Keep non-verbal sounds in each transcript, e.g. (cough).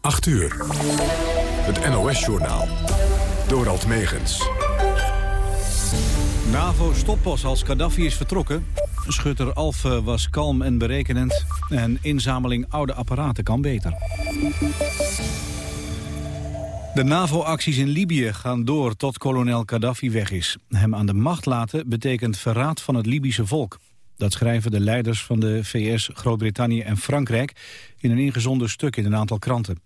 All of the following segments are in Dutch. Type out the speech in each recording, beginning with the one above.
8 uur. Het NOS-journaal. Dorald Megens. NAVO-stoppas als Gaddafi is vertrokken. Schutter Alfe was kalm en berekenend. En inzameling oude apparaten kan beter. De NAVO-acties in Libië gaan door tot kolonel Gaddafi weg is. Hem aan de macht laten betekent verraad van het Libische volk. Dat schrijven de leiders van de VS, Groot-Brittannië en Frankrijk... in een ingezonden stuk in een aantal kranten.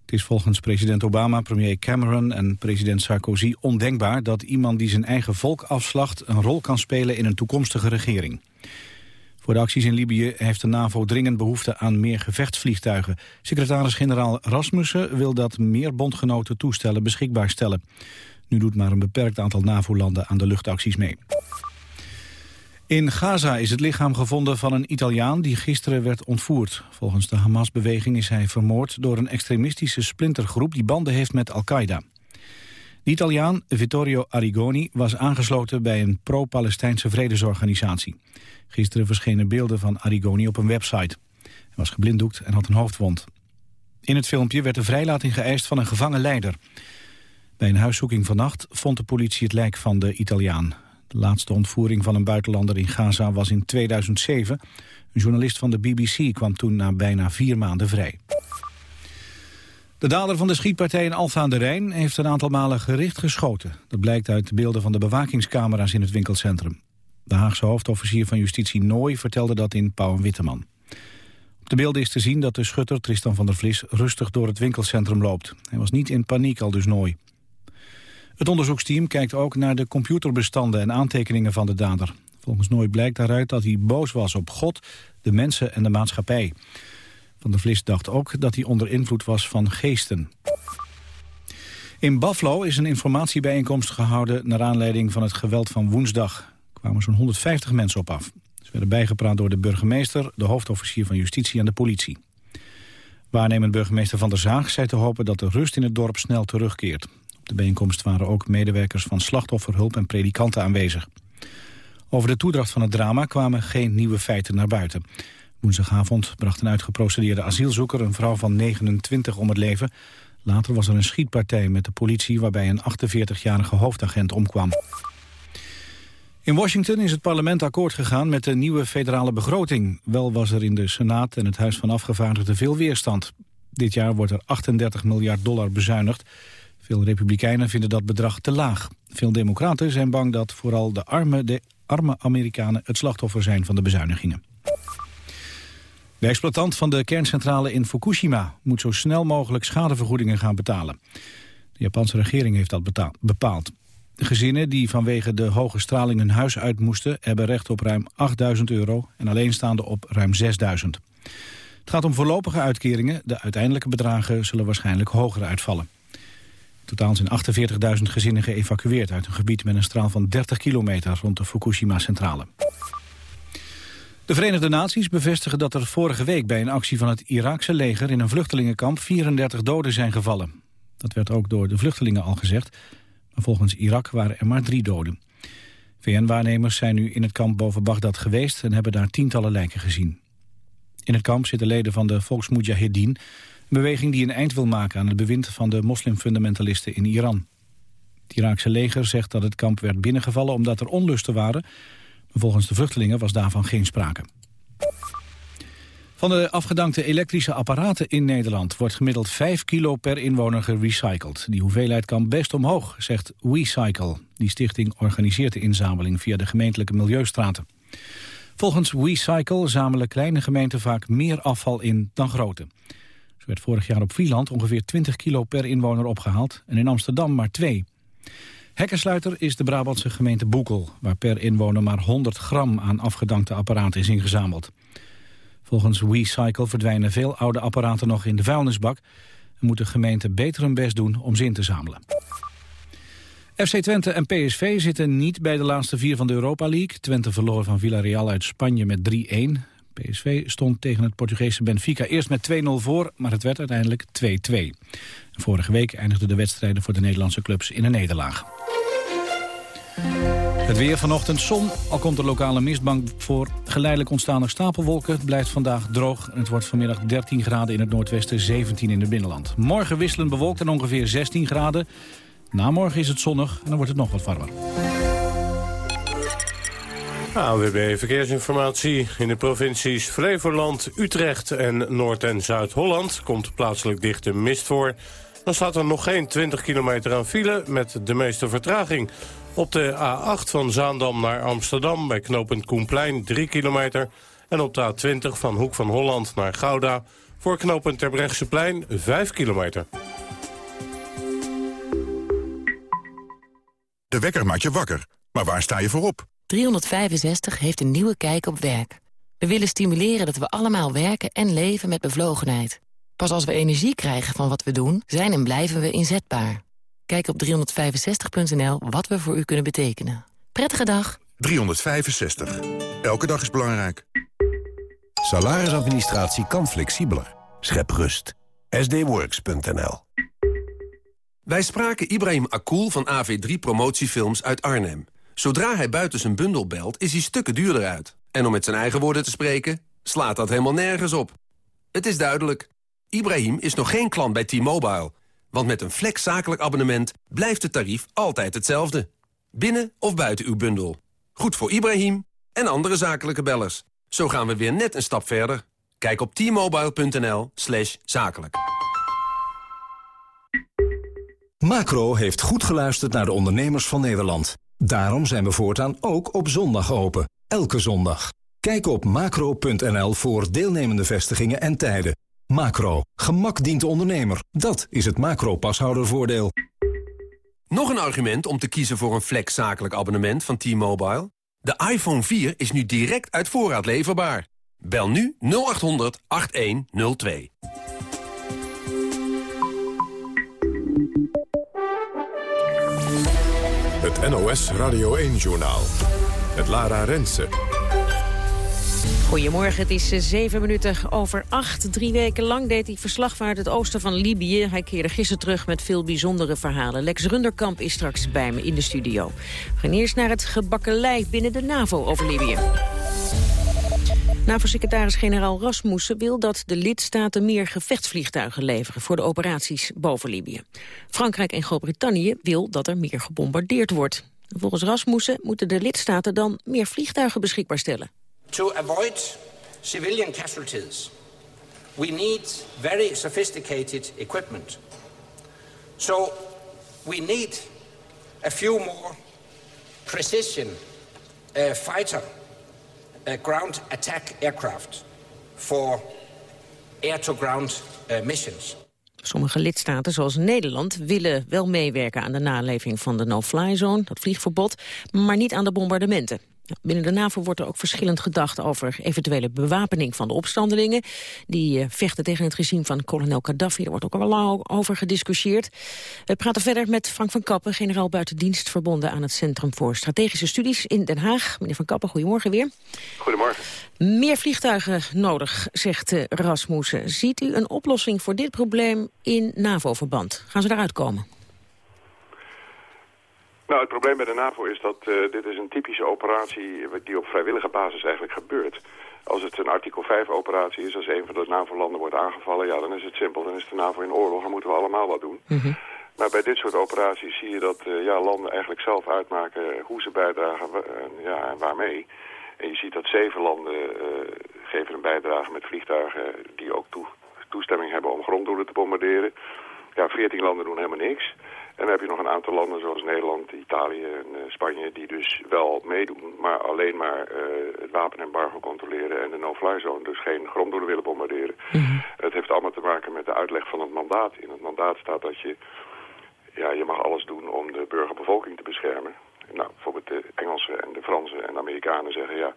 Het is volgens president Obama, premier Cameron en president Sarkozy ondenkbaar... dat iemand die zijn eigen volk afslacht een rol kan spelen in een toekomstige regering. Voor de acties in Libië heeft de NAVO dringend behoefte aan meer gevechtsvliegtuigen. Secretaris-generaal Rasmussen wil dat meer bondgenoten toestellen beschikbaar stellen. Nu doet maar een beperkt aantal NAVO-landen aan de luchtacties mee. In Gaza is het lichaam gevonden van een Italiaan die gisteren werd ontvoerd. Volgens de Hamas-beweging is hij vermoord door een extremistische splintergroep die banden heeft met Al-Qaeda. De Italiaan Vittorio Arrigoni was aangesloten bij een pro-Palestijnse vredesorganisatie. Gisteren verschenen beelden van Arrigoni op een website. Hij was geblinddoekt en had een hoofdwond. In het filmpje werd de vrijlating geëist van een gevangen leider. Bij een huiszoeking vannacht vond de politie het lijk van de Italiaan. De laatste ontvoering van een buitenlander in Gaza was in 2007. Een journalist van de BBC kwam toen na bijna vier maanden vrij. De dader van de schietpartij in Alfa aan de Rijn heeft een aantal malen gericht geschoten. Dat blijkt uit de beelden van de bewakingscamera's in het winkelcentrum. De Haagse hoofdofficier van justitie Nooy vertelde dat in Pauw en Witteman. Op de beelden is te zien dat de schutter Tristan van der Vlis rustig door het winkelcentrum loopt. Hij was niet in paniek, al dus Nooy. Het onderzoeksteam kijkt ook naar de computerbestanden en aantekeningen van de dader. Volgens Nooy blijkt daaruit dat hij boos was op God, de mensen en de maatschappij. Van der Vlis dacht ook dat hij onder invloed was van geesten. In Buffalo is een informatiebijeenkomst gehouden... naar aanleiding van het geweld van woensdag. Er kwamen zo'n 150 mensen op af. Ze werden bijgepraat door de burgemeester, de hoofdofficier van justitie en de politie. Waarnemend burgemeester Van der Zaag zei te hopen dat de rust in het dorp snel terugkeert. De bijeenkomst waren ook medewerkers van slachtofferhulp en predikanten aanwezig. Over de toedracht van het drama kwamen geen nieuwe feiten naar buiten. Woensdagavond bracht een uitgeprocedeerde asielzoeker een vrouw van 29 om het leven. Later was er een schietpartij met de politie waarbij een 48-jarige hoofdagent omkwam. In Washington is het parlement akkoord gegaan met de nieuwe federale begroting. Wel was er in de Senaat en het Huis van Afgevaardigden veel weerstand. Dit jaar wordt er 38 miljard dollar bezuinigd. Veel republikeinen vinden dat bedrag te laag. Veel democraten zijn bang dat vooral de arme, de arme Amerikanen het slachtoffer zijn van de bezuinigingen. De exploitant van de kerncentrale in Fukushima moet zo snel mogelijk schadevergoedingen gaan betalen. De Japanse regering heeft dat bepaald. De gezinnen die vanwege de hoge straling hun huis uit moesten... hebben recht op ruim 8000 euro en alleenstaande op ruim 6000. Het gaat om voorlopige uitkeringen. De uiteindelijke bedragen zullen waarschijnlijk hoger uitvallen. Totaal zijn 48.000 gezinnen geëvacueerd uit een gebied met een straal van 30 kilometer rond de Fukushima-centrale. De Verenigde Naties bevestigen dat er vorige week bij een actie van het Iraakse leger in een vluchtelingenkamp 34 doden zijn gevallen. Dat werd ook door de vluchtelingen al gezegd, maar volgens Irak waren er maar drie doden. VN-waarnemers zijn nu in het kamp boven Bagdad geweest en hebben daar tientallen lijken gezien. In het kamp zitten leden van de Volksmujahedin, beweging die een eind wil maken aan het bewind van de moslimfundamentalisten in Iran. Het Iraakse leger zegt dat het kamp werd binnengevallen omdat er onlusten waren Volgens de vluchtelingen was daarvan geen sprake. Van de afgedankte elektrische apparaten in Nederland wordt gemiddeld 5 kilo per inwoner gerecycled. Die hoeveelheid kan best omhoog, zegt WeCycle. Die stichting organiseert de inzameling via de gemeentelijke milieustraten. Volgens WeCycle zamelen kleine gemeenten vaak meer afval in dan grote. Zo werd vorig jaar op Vlieland ongeveer 20 kilo per inwoner opgehaald en in Amsterdam maar 2. Hekkensluiter is de Brabantse gemeente Boekel... waar per inwoner maar 100 gram aan afgedankte apparaten is ingezameld. Volgens WeCycle verdwijnen veel oude apparaten nog in de vuilnisbak... en moet de gemeente beter hun best doen om ze in te zamelen. FC Twente en PSV zitten niet bij de laatste vier van de Europa League. Twente verloor van Villarreal uit Spanje met 3-1. PSV stond tegen het Portugese Benfica eerst met 2-0 voor, maar het werd uiteindelijk 2-2. Vorige week eindigden de wedstrijden voor de Nederlandse clubs in een nederlaag. Het weer vanochtend zon, al komt er lokale mistbank voor. Geleidelijk ontstaan er stapelwolken. Het blijft vandaag droog en het wordt vanmiddag 13 graden in het noordwesten, 17 in het binnenland. Morgen wisselend bewolkt en ongeveer 16 graden. Na morgen is het zonnig en dan wordt het nog wat warmer. AWB Verkeersinformatie. In de provincies Flevoland, Utrecht en Noord- en Zuid-Holland... komt plaatselijk dichte mist voor. Dan staat er nog geen 20 kilometer aan file met de meeste vertraging. Op de A8 van Zaandam naar Amsterdam bij knooppunt Koenplein 3 kilometer. En op de A20 van Hoek van Holland naar Gouda voor knooppunt Terbrechtseplein 5 kilometer. De wekker maakt je wakker. Maar waar sta je voor op? 365 heeft een nieuwe kijk op werk. We willen stimuleren dat we allemaal werken en leven met bevlogenheid. Pas als we energie krijgen van wat we doen, zijn en blijven we inzetbaar. Kijk op 365.nl wat we voor u kunnen betekenen. Prettige dag. 365. Elke dag is belangrijk. Salarisadministratie kan flexibeler. Schep rust. sdworks.nl Wij spraken Ibrahim Akul van AV3 Promotiefilms uit Arnhem. Zodra hij buiten zijn bundel belt, is hij stukken duurder uit. En om met zijn eigen woorden te spreken, slaat dat helemaal nergens op. Het is duidelijk. Ibrahim is nog geen klant bij T-Mobile. Want met een flex zakelijk abonnement blijft het tarief altijd hetzelfde. Binnen of buiten uw bundel. Goed voor Ibrahim en andere zakelijke bellers. Zo gaan we weer net een stap verder. Kijk op t-mobile.nl slash zakelijk. Macro heeft goed geluisterd naar de ondernemers van Nederland. Daarom zijn we voortaan ook op zondag open. Elke zondag. Kijk op macro.nl voor deelnemende vestigingen en tijden. Macro. Gemak dient de ondernemer. Dat is het macro-pashoudervoordeel. Nog een argument om te kiezen voor een flex zakelijk abonnement van T-Mobile? De iPhone 4 is nu direct uit voorraad leverbaar. Bel nu 0800 8102. Het NOS Radio 1-journaal. Het Lara Rensen. Goedemorgen, het is eh, zeven minuten over acht. Drie weken lang deed hij verslag vanuit het oosten van Libië. Hij keerde gisteren terug met veel bijzondere verhalen. Lex Runderkamp is straks bij me in de studio. We gaan eerst naar het gebakkelei binnen de NAVO over Libië. NAVO-secretaris-generaal Rasmussen wil dat de lidstaten meer gevechtsvliegtuigen leveren voor de operaties boven Libië. Frankrijk en Groot-Brittannië wil dat er meer gebombardeerd wordt. Volgens Rasmussen moeten de lidstaten dan meer vliegtuigen beschikbaar stellen. To avoid civilian casualties, we need very sophisticated equipment. So we need a few more precision uh, fighter uh, ground attack aircraft for air-to-ground uh, missions. Sommige lidstaten, zoals Nederland, willen wel meewerken aan de naleving van de no-fly zone, dat vliegverbod, maar niet aan de bombardementen. Binnen de NAVO wordt er ook verschillend gedacht over eventuele bewapening van de opstandelingen. Die uh, vechten tegen het regime van kolonel Gaddafi. Daar wordt ook al lang over gediscussieerd. We praten verder met Frank van Kappen, generaal buitendienst verbonden aan het Centrum voor Strategische Studies in Den Haag. Meneer van Kappen, goedemorgen weer. Goedemorgen. Meer vliegtuigen nodig, zegt uh, Rasmussen. Ziet u een oplossing voor dit probleem in NAVO-verband? Gaan ze eruit komen? Nou, het probleem bij de NAVO is dat uh, dit is een typische operatie die op vrijwillige basis eigenlijk gebeurt. Als het een artikel 5 operatie is, als een van de NAVO-landen wordt aangevallen, ja, dan is het simpel. Dan is de NAVO in oorlog en moeten we allemaal wat doen. Mm -hmm. Maar bij dit soort operaties zie je dat uh, ja, landen eigenlijk zelf uitmaken hoe ze bijdragen uh, ja, en waarmee. En je ziet dat zeven landen geven een bijdrage met vliegtuigen die ook toe, toestemming hebben om gronddoelen te bombarderen. Ja, veertien landen doen helemaal niks. En dan heb je nog een aantal landen zoals Nederland, Italië en uh, Spanje die dus wel meedoen, maar alleen maar uh, het wapenembargo controleren en de no-fly zone, dus geen gronddoelen willen bombarderen. Mm -hmm. Het heeft allemaal te maken met de uitleg van het mandaat. In het mandaat staat dat je, ja, je mag alles doen om de burgerbevolking te beschermen. Nou, bijvoorbeeld de Engelsen en de Fransen en de Amerikanen zeggen ja,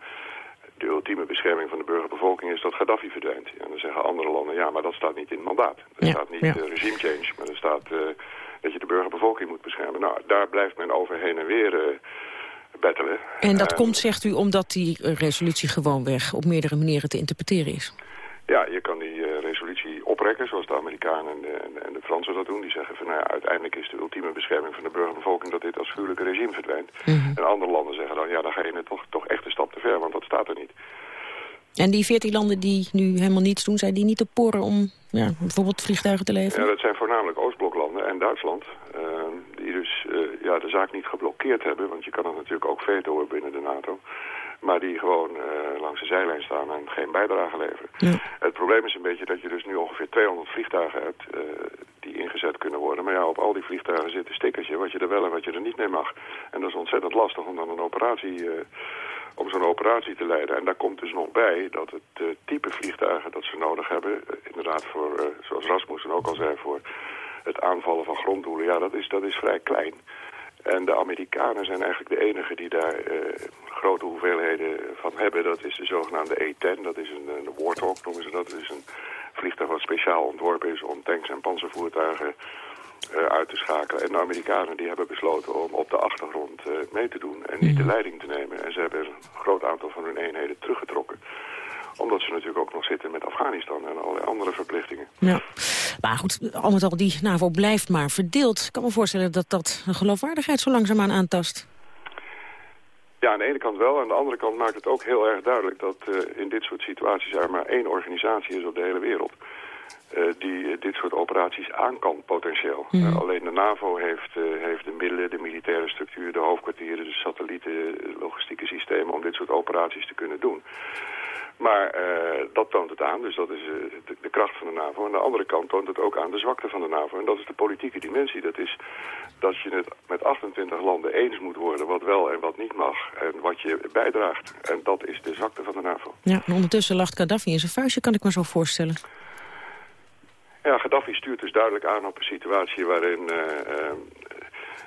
de ultieme bescherming van de burgerbevolking is dat Gaddafi verdwijnt. En dan zeggen andere landen, ja, maar dat staat niet in het mandaat. Er ja, staat niet ja. uh, regime change, maar er staat uh, dat je de burgerbevolking moet beschermen. Nou, daar blijft men over heen en weer uh, bettelen. En dat komt, zegt u, omdat die resolutie gewoonweg op meerdere manieren te interpreteren is? Ja, je kan die resolutie op gesprekken, zoals de Amerikanen en de, en, de Fransen dat doen. Die zeggen van, nou ja, uiteindelijk is de ultieme bescherming van de burgerbevolking dat dit afschuwelijke regime verdwijnt. Mhm. En andere landen zeggen dan, ja, dan ga je het toch, toch echt een stap te ver, want dat staat er niet. En die veertien landen die nu helemaal niets doen, zijn die niet te poren om ja, bijvoorbeeld vliegtuigen te leveren? Ja, dat zijn voornamelijk Oostbloklanden en Duitsland. Uh, die dus uh, ja, de zaak niet geblokkeerd hebben, want je kan het natuurlijk ook vetoen binnen de NATO. Maar die gewoon uh, langs de zijlijn staan en geen bijdrage leveren. Ja. Het probleem is een beetje dat je dus nu ongeveer 200 vliegtuigen hebt die ingezet kunnen worden. Maar ja, op al die vliegtuigen zit een stickertje wat je er wel en wat je er niet mee mag. En dat is ontzettend lastig om dan een operatie om zo'n operatie te leiden. En daar komt dus nog bij dat het uh, type vliegtuigen dat ze nodig hebben... Uh, inderdaad voor, uh, zoals Rasmussen ook al zei, voor het aanvallen van gronddoelen... ja, dat is, dat is vrij klein. En de Amerikanen zijn eigenlijk de enigen die daar grote hoeveelheden van hebben. Dat is de zogenaamde E-10, dat is een, een Warthog noemen ze dat. Dat is een vliegtuig wat speciaal ontworpen is om tanks en panzervoertuigen uit te schakelen. En de Amerikanen die hebben besloten om op de achtergrond uh, mee te doen en niet de mhm. leiding te nemen. En ze hebben een groot aantal van hun eenheden teruggetrokken omdat ze natuurlijk ook nog zitten met Afghanistan en allerlei andere verplichtingen. Ja. Maar goed, al met al, die NAVO blijft maar verdeeld. Ik kan me voorstellen dat dat de geloofwaardigheid zo langzaamaan aantast. Ja, aan de ene kant wel. Aan de andere kant maakt het ook heel erg duidelijk... dat uh, in dit soort situaties er maar één organisatie is op de hele wereld... Uh, die dit soort operaties aan kan, potentieel. Mm. Uh, alleen de NAVO heeft, heeft de middelen, de militaire structuur, de hoofdkwartieren, de satellieten, logistieke systemen om dit soort operaties te kunnen doen. Maar dat toont het aan, dus dat is de, de, kracht van de NAVO. Aan de andere kant toont het ook aan de zwakte van de NAVO. En dat is de politieke dimensie. Dat is dat je het met 28 landen eens moet worden wat wel en wat niet mag. En wat je bijdraagt. En dat is de zwakte van de NAVO. Ja, en ondertussen lacht Gaddafi in zijn vuistje, kan ik me zo voorstellen. Ja, Gaddafi stuurt dus duidelijk aan op een situatie waarin, uh,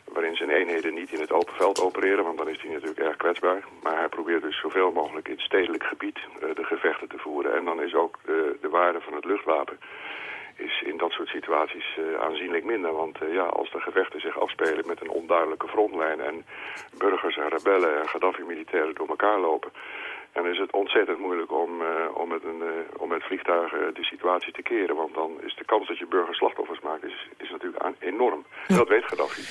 waarin zijn eenheden niet in het open veld opereren, want dan is hij natuurlijk erg kwetsbaar. Maar hij probeert dus zoveel mogelijk in het stedelijk gebied uh, de gevechten te voeren. En dan is ook de waarde van het luchtwapen is in dat soort situaties aanzienlijk minder. Want ja, als de gevechten zich afspelen met een onduidelijke frontlijn en burgers en rebellen en Gaddafi-militairen door elkaar lopen dan is het ontzettend moeilijk om, uh, om, met een, uh, om met vliegtuigen de situatie te keren. Want dan is de kans dat je burgers slachtoffers maakt is, is natuurlijk enorm. En dat weet Gaddafi.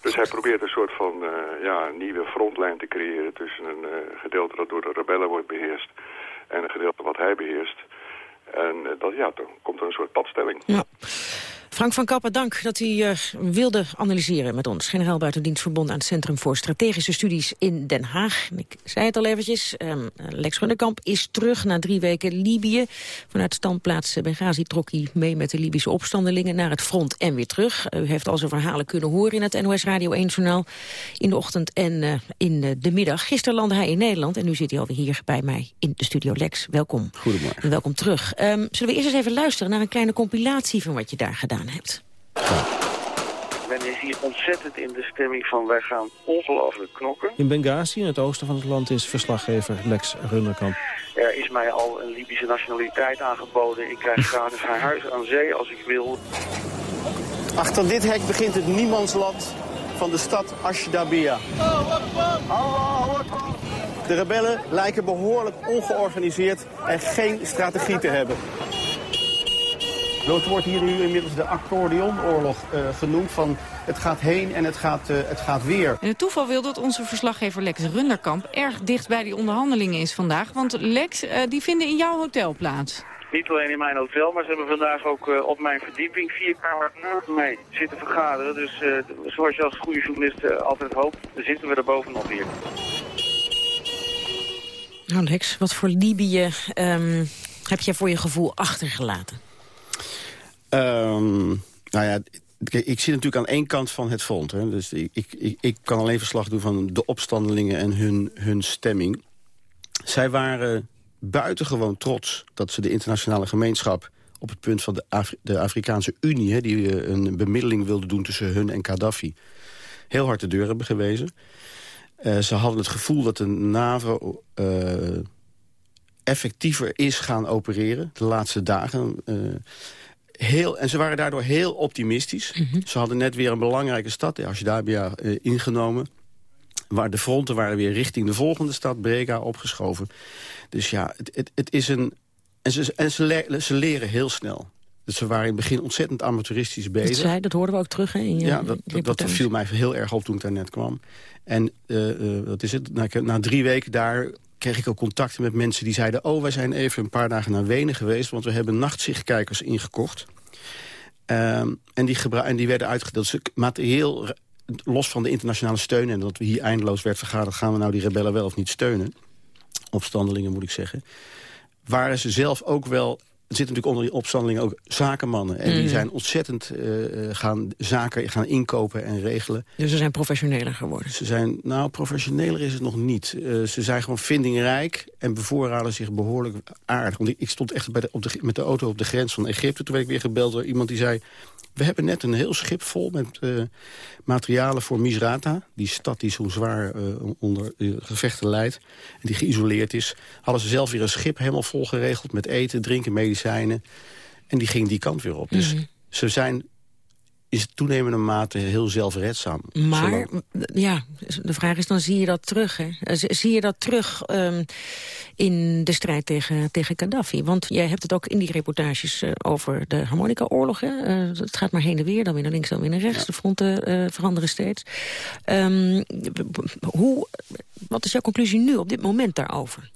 Dus hij probeert een soort van uh, ja, nieuwe frontlijn te creëren tussen een gedeelte dat door de rebellen wordt beheerst en een gedeelte wat hij beheerst. En dat, ja, dan komt er een soort padstelling. Ja. Frank van Kappen, dank dat u uh, wilde analyseren met ons. Generaal Buitendienstverbond aan het Centrum voor Strategische Studies in Den Haag. Ik zei het al eventjes, um, Lex Runnekamp is terug na drie weken Libië. Vanuit standplaats Benghazi trok hij mee met de Libische opstandelingen naar het front en weer terug. U heeft al zijn verhalen kunnen horen in het NOS Radio 1-journaal in de ochtend en uh, in uh, de middag. Gisteren landde hij in Nederland en nu zit hij alweer hier bij mij in de studio. Lex, welkom. Goedemorgen. En welkom terug. Um, zullen we eerst eens even luisteren naar een kleine compilatie van wat je daar gedaan hebt. Men is hier ontzettend in de stemming van wij gaan ongelooflijk knokken. In Benghazi, in het oosten van het land, is verslaggever Lex Runderkamp. Er is mij al een Libische nationaliteit aangeboden. Ik krijg gratis haar huis aan zee als ik wil. Achter dit hek begint het niemandsland van de stad Ashdabia. De rebellen lijken behoorlijk ongeorganiseerd en geen strategie te hebben. Het wordt hier nu inmiddels de accordeonoorlog uh, genoemd. Van het gaat heen en het gaat, uh, het gaat weer. En het toeval wil dat onze verslaggever Lex Runderkamp erg dicht bij die onderhandelingen is vandaag. Want Lex, uh, die vinden in jouw hotel plaats. Niet alleen in mijn hotel, maar ze hebben vandaag ook uh, op mijn verdieping vier kamers naast mij zitten vergaderen. Dus uh, zoals je als goede journalist uh, altijd hoopt, zitten we er bovenop hier. Nou Lex, wat voor Libië um, heb jij voor je gevoel achtergelaten? Um, nou ja, ik zit natuurlijk aan één kant van het front. Hè. Dus ik, ik, ik kan alleen verslag doen van de opstandelingen en hun, hun stemming. Zij waren buitengewoon trots dat ze de internationale gemeenschap... op het punt van de, de Afrikaanse Unie, hè, die eh, een bemiddeling wilde doen tussen hun en Gaddafi... heel hard de deur hebben gewezen. Uh, ze hadden het gevoel dat de NAVO uh, effectiever is gaan opereren de laatste dagen... heel, en ze waren daardoor heel optimistisch. Mhm. Ze hadden net weer een belangrijke stad, Ashdabia, uh, ingenomen. Waar de fronten waren weer richting de volgende stad, Brega, opgeschoven. Dus ja, het, het, het is een... En, ze, en ze, le ze leren heel snel. Dus ze waren in het begin ontzettend amateuristisch bezig. Dat, zei, dat hoorden we ook terug hè, in je Ja, dat, dat, dat viel mij heel erg op toen ik daar net kwam. En uh, wat is het? Na, na drie weken daar kreeg ik ook contacten met mensen die zeiden... oh, wij zijn even een paar dagen naar Wenen geweest... want we hebben nachtzichtkijkers ingekocht. Um, en, die en die werden uitgedeeld. Dus materieel, los van de internationale steun... en dat we hier eindeloos werd vergaderd... gaan we nou die rebellen wel of niet steunen? Opstandelingen, moet ik zeggen. Waren ze zelf ook wel er zitten natuurlijk onder die opstandelingen ook zakenmannen. En die mm. zijn ontzettend uh, gaan zaken gaan inkopen en regelen. Dus ze zijn professioneler geworden? Ze zijn, nou, professioneler is het nog niet. Uh, ze zijn gewoon vindingrijk en bevoorraden zich behoorlijk aardig. Want ik, ik stond echt bij de, op de, met de auto op de grens van Egypte. Toen werd ik weer gebeld door iemand die zei... We hebben net een heel schip vol met uh, materialen voor Misrata. Die stad die zo zwaar uh, onder uh, gevechten leidt. En die geïsoleerd is. Hadden ze zelf weer een schip helemaal vol geregeld met eten, drinken, medicijnen. En die ging die kant weer op. Dus mhm. ze zijn is toenemende mate heel zelfredzaam. Maar, ja, de vraag is dan, zie je dat terug? Hè? Zie je dat terug um, in de strijd tegen, tegen Gaddafi? Want jij hebt het ook in die reportages uh, over de harmonica-oorlogen. Uh, het gaat maar heen en weer, dan weer naar links, dan weer naar rechts. De fronten uh, veranderen steeds. Um, hoe, wat is jouw conclusie nu op dit moment daarover?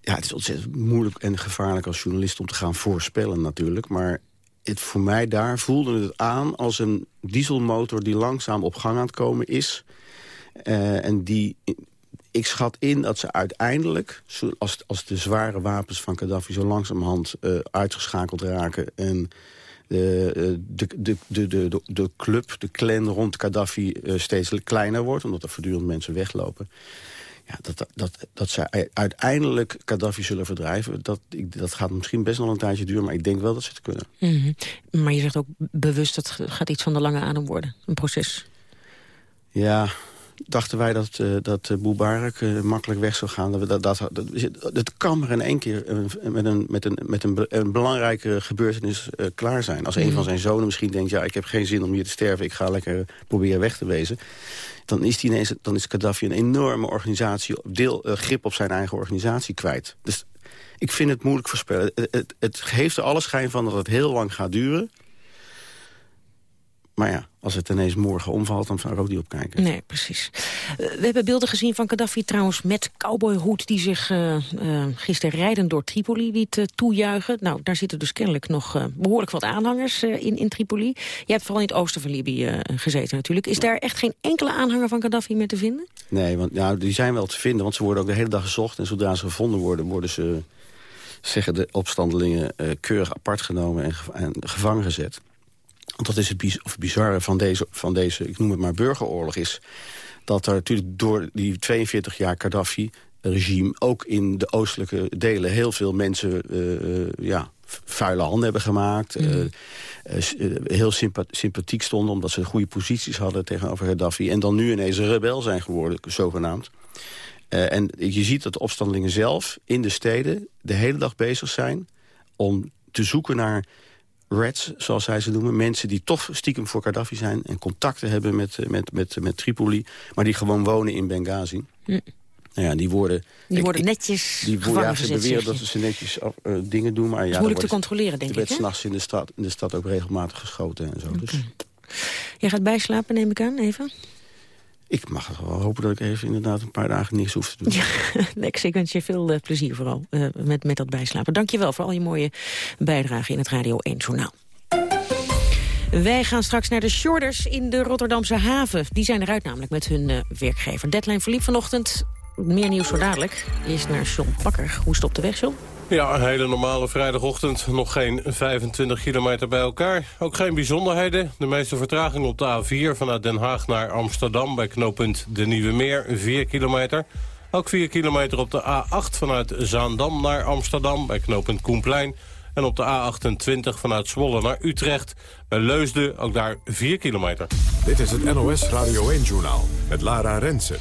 Ja, het is ontzettend moeilijk en gevaarlijk als journalist om te gaan voorspellen natuurlijk. Maar het voor mij daar voelde het aan als een dieselmotor die langzaam op gang aan het komen is. Uh, en die, ik schat in dat ze uiteindelijk, als, als de zware wapens van Gaddafi zo langzamerhand uh, uitgeschakeld raken... en de, de, de, de, de, de club, de clan rond Gaddafi steeds kleiner wordt... omdat er voortdurend mensen weglopen ja, dat, dat, dat zij uiteindelijk Gaddafi zullen verdrijven... Dat, dat gaat misschien best nog een tijdje duren, maar ik denk wel dat ze het kunnen. Mm Maar je zegt ook bewust, dat gaat iets van de lange adem worden, een proces. Ja, dachten wij dat, uh, dat Mubarak uh, makkelijk weg zou gaan. Dat, dat, dat, dat, kan maar in één keer met, een, met, een, met een, een belangrijke gebeurtenis uh, klaar zijn. Als een mhm. van zijn zonen misschien denkt... ja, ik heb geen zin om hier te sterven, ik ga lekker proberen weg te wezen dan is, die ineens, dan is Gaddafi een enorme organisatie, deel, grip op zijn eigen organisatie kwijt. Dus ik vind het moeilijk voorspellen. Het, het, het heeft er alle schijn van dat het heel lang gaat duren. Maar ja, als het ineens morgen omvalt, dan zou ik ook niet op kijken. Nee, precies. Uh, we hebben beelden gezien van Gaddafi trouwens met cowboyhoed... die zich uh, uh, gisteren rijdend door Tripoli liet toejuichen. Nou, daar zitten dus kennelijk nog behoorlijk wat aanhangers in, in Tripoli. Je hebt vooral in het oosten van Libië gezeten natuurlijk. Is daar echt geen enkele aanhanger van Gaddafi meer te vinden? Nee, want nou, die zijn wel te vinden, want ze worden ook de hele dag gezocht. En zodra ze gevonden worden, worden ze, zeggen de opstandelingen... keurig apart genomen en, en gevangen gezet. Want dat is het bizarre van deze, van deze, ik noem het maar burgeroorlog, is dat er natuurlijk door die 42 jaar Gaddafi regime ook in de oostelijke delen heel veel mensen uh, ja, vuile handen hebben gemaakt. Mm. heel sympathiek stonden omdat ze goede posities hadden tegenover Gaddafi. En dan nu ineens een rebel zijn geworden, zogenaamd. en je ziet dat de opstandelingen zelf in de steden de hele dag bezig zijn... om te zoeken naar rats, zoals zij ze noemen. Mensen die toch stiekem voor Gaddafi zijn... en contacten hebben met, eh, met, met, met Tripoli... maar die gewoon wonen in Benghazi. Hm. Nou ja, die worden... Die worden netjes die, gevangen ja, Ze beweren dat ze netjes uh, dingen doen, maar ja... moeilijk te controleren, denk ik, Er werd s'nachts in, de stad, in de stad ook regelmatig geschoten en zo. Okay. Dus. Jij gaat bijslapen, neem ik aan, even? Ik mag wel hopen dat ik even inderdaad een paar dagen niets hoef te doen. Ja, (laughs) ik wens je veel uh, plezier vooral uh, met, met dat bijslapen. Dank je wel voor al je mooie bijdrage in het Radio 1 Journaal. Wij gaan straks naar de shorters in de Rotterdamse haven. Die zijn eruit namelijk met hun uh, werkgever. Deadline verliep vanochtend. Meer nieuws zo dadelijk. Eerst naar John Bakker. Hoe stopt de weg, John? Ja, een hele normale vrijdagochtend. Nog geen 25 kilometer bij elkaar. Ook geen bijzonderheden. De meeste vertraging op de A4 vanuit Den Haag naar Amsterdam... bij knooppunt De Nieuwe Meer, 4 kilometer. Ook 4 kilometer op de A8 vanuit Zaandam naar Amsterdam... bij knooppunt Koenplein. En op de A28 vanuit Zwolle naar Utrecht. Bij Leusden, ook daar 4 kilometer. Dit is het NOS Radio 1-journaal met Lara Rensen.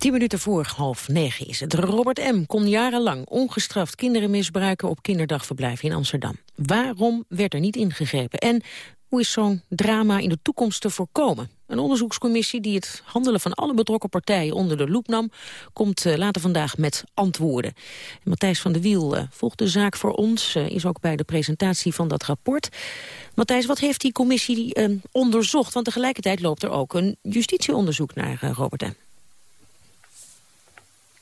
Tien minuten voor half negen is het. Robert M. kon jarenlang ongestraft kinderen misbruiken op kinderdagverblijven in Amsterdam. Waarom werd er niet ingegrepen? En Hoe is zo'n drama in de toekomst te voorkomen? Een onderzoekscommissie die het handelen van alle betrokken partijen onder de loep nam, komt uh, later vandaag met antwoorden. En Matthijs van der Wiel uh, volgt de zaak voor ons, uh, is ook bij de presentatie van dat rapport. Matthijs, wat heeft die commissie onderzocht? Want tegelijkertijd loopt er ook een justitieonderzoek naar Robert M.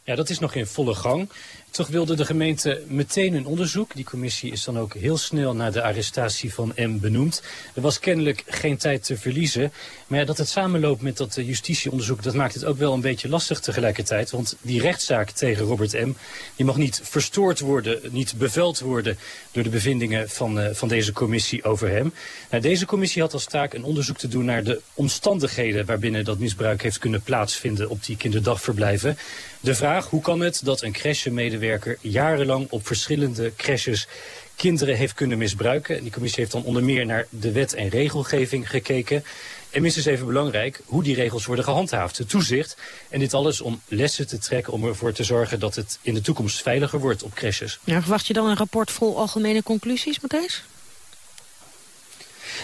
Ja, dat is nog in volle gang. Toch wilde de gemeente meteen een onderzoek. Die commissie is dan ook heel snel naar de arrestatie van M benoemd. Er was kennelijk geen tijd te verliezen. Maar ja, dat het samenloopt met dat justitieonderzoek... dat maakt het ook wel een beetje lastig tegelijkertijd. Want die rechtszaak tegen Robert M... die mag niet verstoord worden, niet beveld worden... door de bevindingen van, uh, van deze commissie over hem. Nou, deze commissie had als taak een onderzoek te doen naar de omstandigheden... waarbinnen dat misbruik heeft kunnen plaatsvinden op die kinderdagverblijven. De vraag, hoe kan het dat een crèche-medewerker jarenlang op verschillende crèches kinderen heeft kunnen misbruiken? En die commissie heeft dan onder meer naar de wet en regelgeving gekeken. En minstens even belangrijk, hoe die regels worden gehandhaafd. Het toezicht. En dit alles om lessen te trekken om ervoor te zorgen dat het in de toekomst veiliger wordt op crèches. Ja, verwacht je dan een rapport vol algemene conclusies, Matthijs?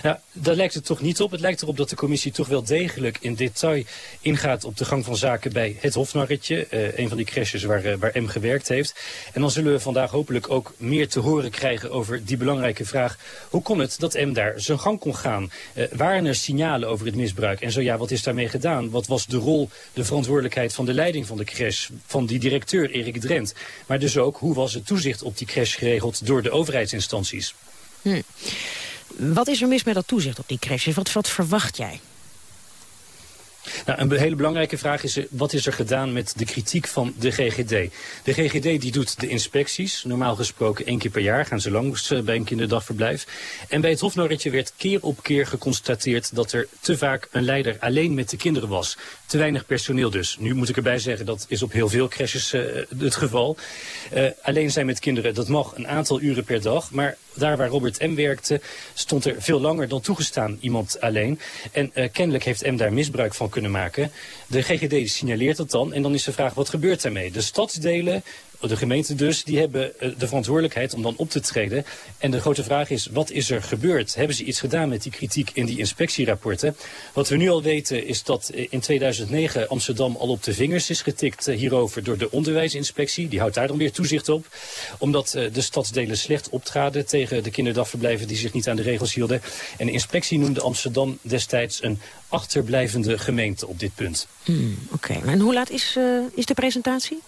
Nou, daar lijkt het toch niet op. Het lijkt erop dat de commissie toch wel degelijk in detail ingaat op de gang van zaken bij het Hofnarretje. Uh, een van die crashes waar, uh, waar M gewerkt heeft. En dan zullen we vandaag hopelijk ook meer te horen krijgen over die belangrijke vraag. Hoe kon het dat M daar zijn gang kon gaan? Uh, waren er signalen over het misbruik? En zo ja, wat is daarmee gedaan? Wat was de rol, de verantwoordelijkheid van de leiding van de crash? Van die directeur Erik Drent? Maar dus ook, hoe was het toezicht op die crash geregeld door de overheidsinstanties? Hm. Wat is er mis met dat toezicht op die crashes? Wat, wat verwacht jij? Nou, een hele belangrijke vraag is, eh, wat is er gedaan met de kritiek van de GGD? De GGD die doet de inspecties. Normaal gesproken één keer per jaar gaan ze langs eh, bij een kinderdagverblijf. En bij het Hofnorretje werd keer op keer geconstateerd dat er te vaak een leider alleen met de kinderen was. Te weinig personeel dus. Nu moet ik erbij zeggen, dat is op heel veel crashes uh, het geval. Uh, alleen zijn met kinderen, dat mag een aantal uren per dag. Maar daar waar Robert M. werkte, stond er veel langer dan toegestaan iemand alleen. En uh, kennelijk heeft M. daar misbruik van kunnen maken. De GGD signaleert dat dan en dan is de vraag, wat gebeurt daarmee? De stadsdelen de gemeenten dus, die hebben eh, de verantwoordelijkheid om dan op te treden. En de grote vraag is, wat is er gebeurd? Hebben ze iets gedaan met die kritiek in die inspectierapporten? Wat we nu al weten is dat in 2009 Amsterdam al op de vingers is getikt eh, hierover door de onderwijsinspectie. Die houdt daar dan weer toezicht op. Omdat eh, de stadsdelen slecht optraden tegen de kinderdagverblijven die zich niet aan de regels hielden. En de inspectie noemde Amsterdam destijds een achterblijvende gemeente op dit punt. Hmm, Oké, en hoe laat is, is de presentatie?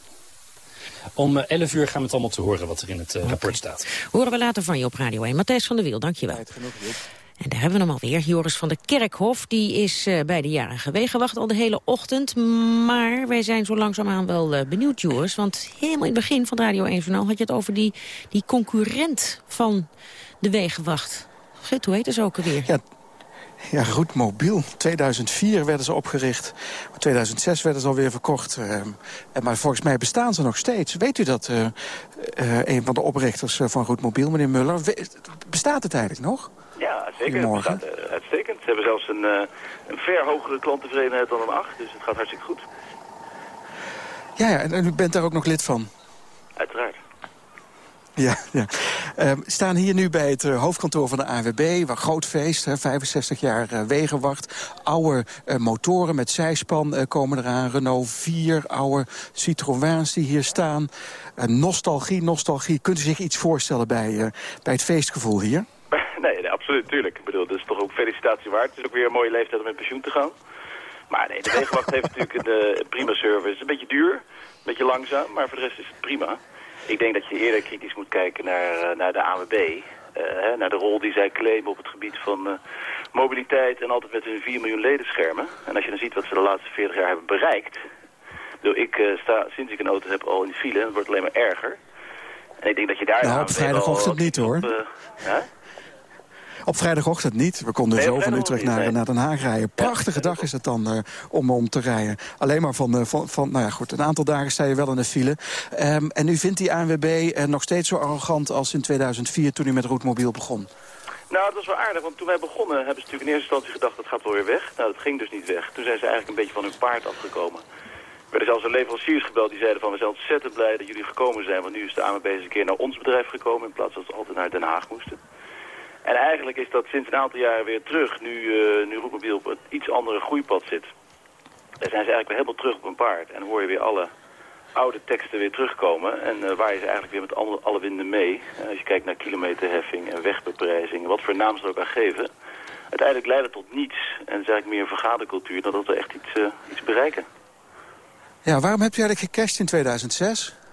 Om 11 uur gaan we het allemaal te horen wat er in het uh, rapport staat. Horen we later van je op Radio 1. Matthijs van der Wiel, dankjewel. En daar hebben we hem alweer. Joris van der Kerkhof, die is uh, bij de jarige wegenwacht al de hele ochtend. Maar wij zijn zo langzaamaan wel uh, benieuwd, Joris. Want helemaal in het begin van Radio 1 Journaal had je het over die, die concurrent van de wegenwacht. Gut, hoe heet ze ook alweer? Ja, ja, goed mobiel. 2004 werden ze opgericht. 2006 werden ze alweer verkocht. Uh, maar volgens mij bestaan ze nog steeds. Weet u dat, uh, uh, een van de oprichters van Goed Mobiel, meneer Muller... bestaat het eigenlijk nog? Ja, zeker. Het bestaat uitstekend. Ze hebben zelfs een, een ver hogere klanttevredenheid dan een 8. Dus het gaat hartstikke goed. Ja, ja, en u bent daar ook nog lid van? Uiteraard. Ja, ja. Um, staan hier nu bij het uh, hoofdkantoor van de AWB. Waar groot feest, hè, 65 jaar uh, wegenwacht. Oude uh, motoren met zijspan komen eraan. Renault 4, oude Citroëns die hier staan. nostalgie, nostalgie. Kunt u zich iets voorstellen bij, bij het feestgevoel hier? (laughs) Nee, nee, absoluut, tuurlijk. Ik bedoel, dat is toch ook felicitatie waard. Het is ook weer een mooie leeftijd om met pensioen te gaan. Maar nee, de wegenwacht heeft natuurlijk een prima service. Een beetje duur, een beetje langzaam, maar voor de rest is het prima. Ik denk dat je eerder kritisch moet kijken naar, naar de ANWB. Uh, naar de rol die zij claimen op het gebied van uh, mobiliteit en altijd met hun 4 miljoen leden schermen. En als je dan ziet wat ze de laatste 40 jaar hebben bereikt. Bedoel, ik uh, sta sinds ik een auto heb al in de file en het wordt alleen maar erger. En ik denk dat je daar... Nou, op vrijdagochtend niet hoor. Op, op vrijdagochtend niet. We konden nee, zo van Utrecht naar, nee. naar Den Haag rijden. Prachtige dag is het dan uh, om, om te rijden. Alleen maar van, uh, van, van, nou ja goed, een aantal dagen sta je wel in de file. Um, en u vindt die ANWB uh, nog steeds zo arrogant als in 2004 toen u met Roetmobiel begon? Nou, dat was wel aardig, want toen wij begonnen hebben ze natuurlijk in eerste instantie gedacht dat gaat wel weer weg. Nou, dat ging dus niet weg. Toen zijn ze eigenlijk een beetje van hun paard afgekomen. Er werden zelfs een leveranciers gebeld die zeiden van we zijn ontzettend blij dat jullie gekomen zijn. Want nu is de ANWB eens een keer naar ons bedrijf gekomen in plaats dat ze altijd naar Den Haag moesten. En En eigenlijk is dat sinds een aantal jaren weer terug, nu, uh, nu op een iets andere groeipad zit. Daar zijn ze eigenlijk weer helemaal terug op een paard. En hoor je weer alle oude teksten weer terugkomen. En uh, waar je ze eigenlijk weer met alle, winden mee. Uh, als je kijkt naar kilometerheffing en wegbeprijzing, wat voor naam ze ook aan geven. Uiteindelijk leidt het tot niets. En is eigenlijk meer een vergadercultuur dan dat we echt iets, iets bereiken. Ja, waarom heb je eigenlijk gecashed in 2006?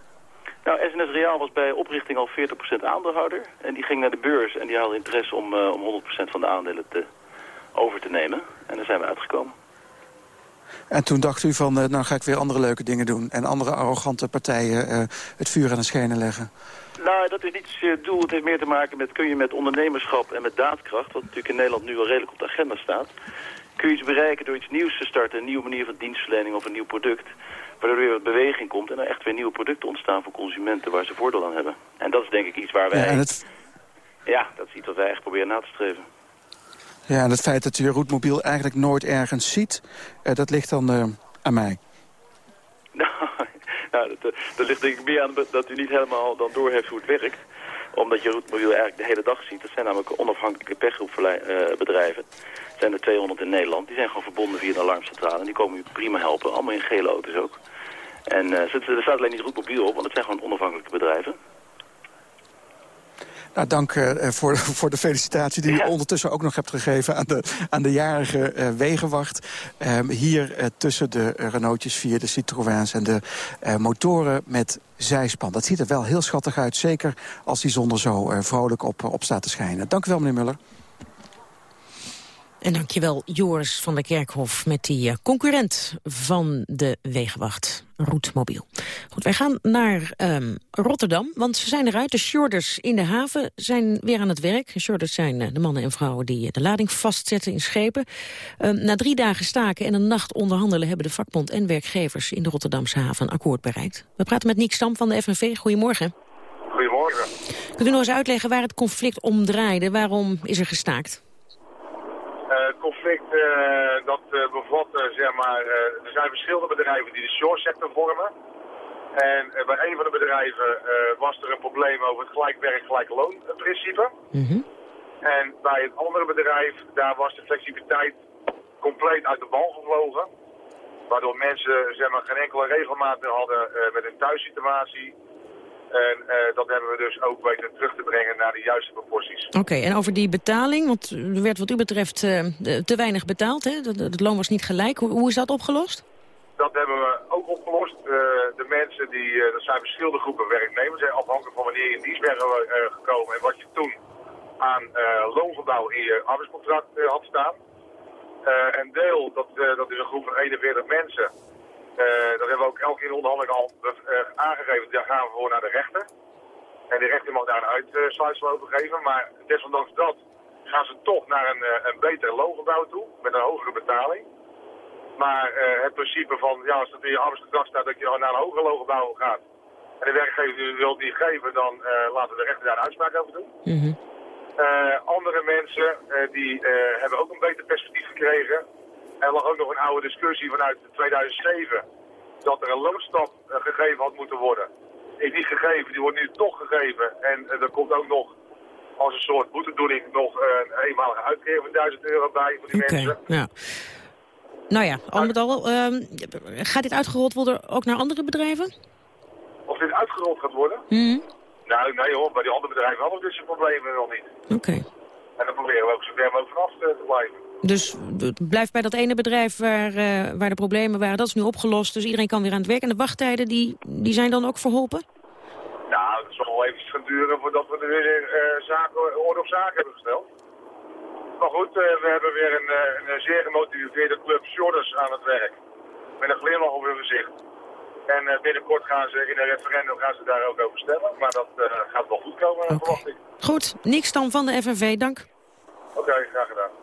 Nou, SNS Reaal was bij oprichting al 40% aandeelhouder. En die ging naar de beurs en die haalde interesse om, uh, om 100% van de aandelen te, over te nemen. En daar zijn we uitgekomen. En toen dacht u van, uh, nou ga ik weer andere leuke dingen doen... en andere arrogante partijen uh, het vuur aan de schenen leggen. Nou, dat is niet het doel. Het heeft meer te maken met... kun je met ondernemerschap en met daadkracht... wat natuurlijk in Nederland nu al redelijk op de agenda staat... kun je iets bereiken door iets nieuws te starten... een nieuwe manier van dienstverlening of een nieuw product... waardoor er weer wat beweging komt... en er echt weer nieuwe producten ontstaan voor consumenten... waar ze voordeel aan hebben. En dat is denk ik iets waar wij... Ja, en het... ja dat is iets wat wij echt proberen na te streven. Ja, en het feit dat u roetmobiel eigenlijk nooit ergens ziet... Uh, dat ligt dan uh, aan mij. (laughs) Nou, dat, dat, ligt denk ik meer aan dat u niet helemaal dan doorheeft hoe het werkt. Omdat je roetmobiel eigenlijk de hele dag ziet. Dat zijn namelijk onafhankelijke pechgroepbedrijven. Er zijn er 200 in Nederland. Die zijn gewoon verbonden via de alarmcentrale. En die komen u prima helpen. Allemaal in gele auto's ook. En uh, er staat alleen niet roetmobiel op, want het zijn gewoon onafhankelijke bedrijven. Nou, dank uh, voor, (laughs) voor de felicitatie die ja. u ondertussen ook nog hebt gegeven... aan de, aan de jarige uh, Wegenwacht. Um, hier uh, tussen de Renaultjes 4, de Citroëns en de motoren met zijspan. Dat ziet er wel heel schattig uit, zeker als die zon er zo vrolijk op, op staat te schijnen. Dank u wel, meneer Muller. En dankjewel Joris van der Kerkhof met die uh, concurrent van de Wegenwacht, Roetmobiel. Goed, wij gaan naar um, Rotterdam, want ze zijn eruit. De shorters in de haven zijn weer aan het werk. De shorters zijn uh, de mannen en vrouwen die uh, de lading vastzetten in schepen. Um, na drie dagen staken en een nacht onderhandelen... hebben de vakbond en werkgevers in de Rotterdamse haven een akkoord bereikt. We praten met Niek Stam van de FNV. Goedemorgen. Goedemorgen. Kunt u nog eens uitleggen waar het conflict om draaide? Waarom is er gestaakt? Het conflict uh, dat uh, bevat, zeg maar, er zijn verschillende bedrijven die de shore sector vormen. En bij een van de bedrijven was er een probleem over het gelijk werk, gelijk loon principe. Mm -hmm. En bij het andere bedrijf, daar was de flexibiliteit compleet uit de bal gevlogen. Waardoor mensen zeg maar, geen enkele regelmaat meer hadden met hun thuissituatie. En uh, dat hebben we dus ook weten terug te brengen naar de juiste proporties. Oké, okay, en over die betaling, want er werd wat u betreft uh, te weinig betaald, hè? Het loon was niet gelijk. Hoe, hoe, is dat opgelost? Dat hebben we ook opgelost. Uh, de mensen, die, dat zijn verschillende groepen werknemers, afhankelijk van wanneer je in dienst bent gekomen en wat je toen aan loongebouw in je arbeidscontract had staan. een deel, dat, dat is een groep van 41 mensen, dat hebben we ook elke keer in de onderhandeling al uh, aangegeven. Daar gaan we voor naar de rechter. En de rechter mag daar een uitsluitsel over geven. Maar desondanks dat gaan ze toch naar een, uh, een betere loongebouw toe. Met een hogere betaling. Maar het principe van, ja, als het in je arbeidscontract staat dat je naar een hogere loongebouw gaat. En de werkgever wil die geven, dan laten we de rechter daar een uitspraak over doen. Mm -hmm. andere mensen die hebben ook een beter perspectief gekregen. Er lag ook nog een oude discussie vanuit 2007 dat er een loonstap uh, gegeven had moeten worden. Is niet gegeven, die wordt nu toch gegeven. En uh, er komt ook nog als een soort boetedoening nog een eenmalige uitkeer van 1000 euro bij voor die okay, mensen. Ja. Nou ja, al met al, um, gaat dit uitgerold worden ook naar andere bedrijven? Of dit uitgerold gaat worden? Mm. Nou, nee hoor, bij die andere bedrijven hadden we dus problemen nog niet. Oké. Okay. En dan proberen we ook zo ver mogelijk vanaf te blijven. Dus het blijft bij dat ene bedrijf waar, uh, waar de problemen waren. Dat is nu opgelost, dus iedereen kan weer aan het werk. En de wachttijden, die, die zijn dan ook verholpen? Nou, het zal wel even gaan duren voordat we er weer uh, zaken, orde op zaken hebben gesteld. Maar goed, uh, we hebben weer een, een zeer gemotiveerde club Shorters aan het werk. Met een glimlach op hun gezicht. En binnenkort gaan ze in een referendum gaan ze daar ook over stemmen. Maar dat gaat wel goed komen, okay. verwacht ik. Goed, Niks dan van de FNV, dank. Oké, okay, graag gedaan.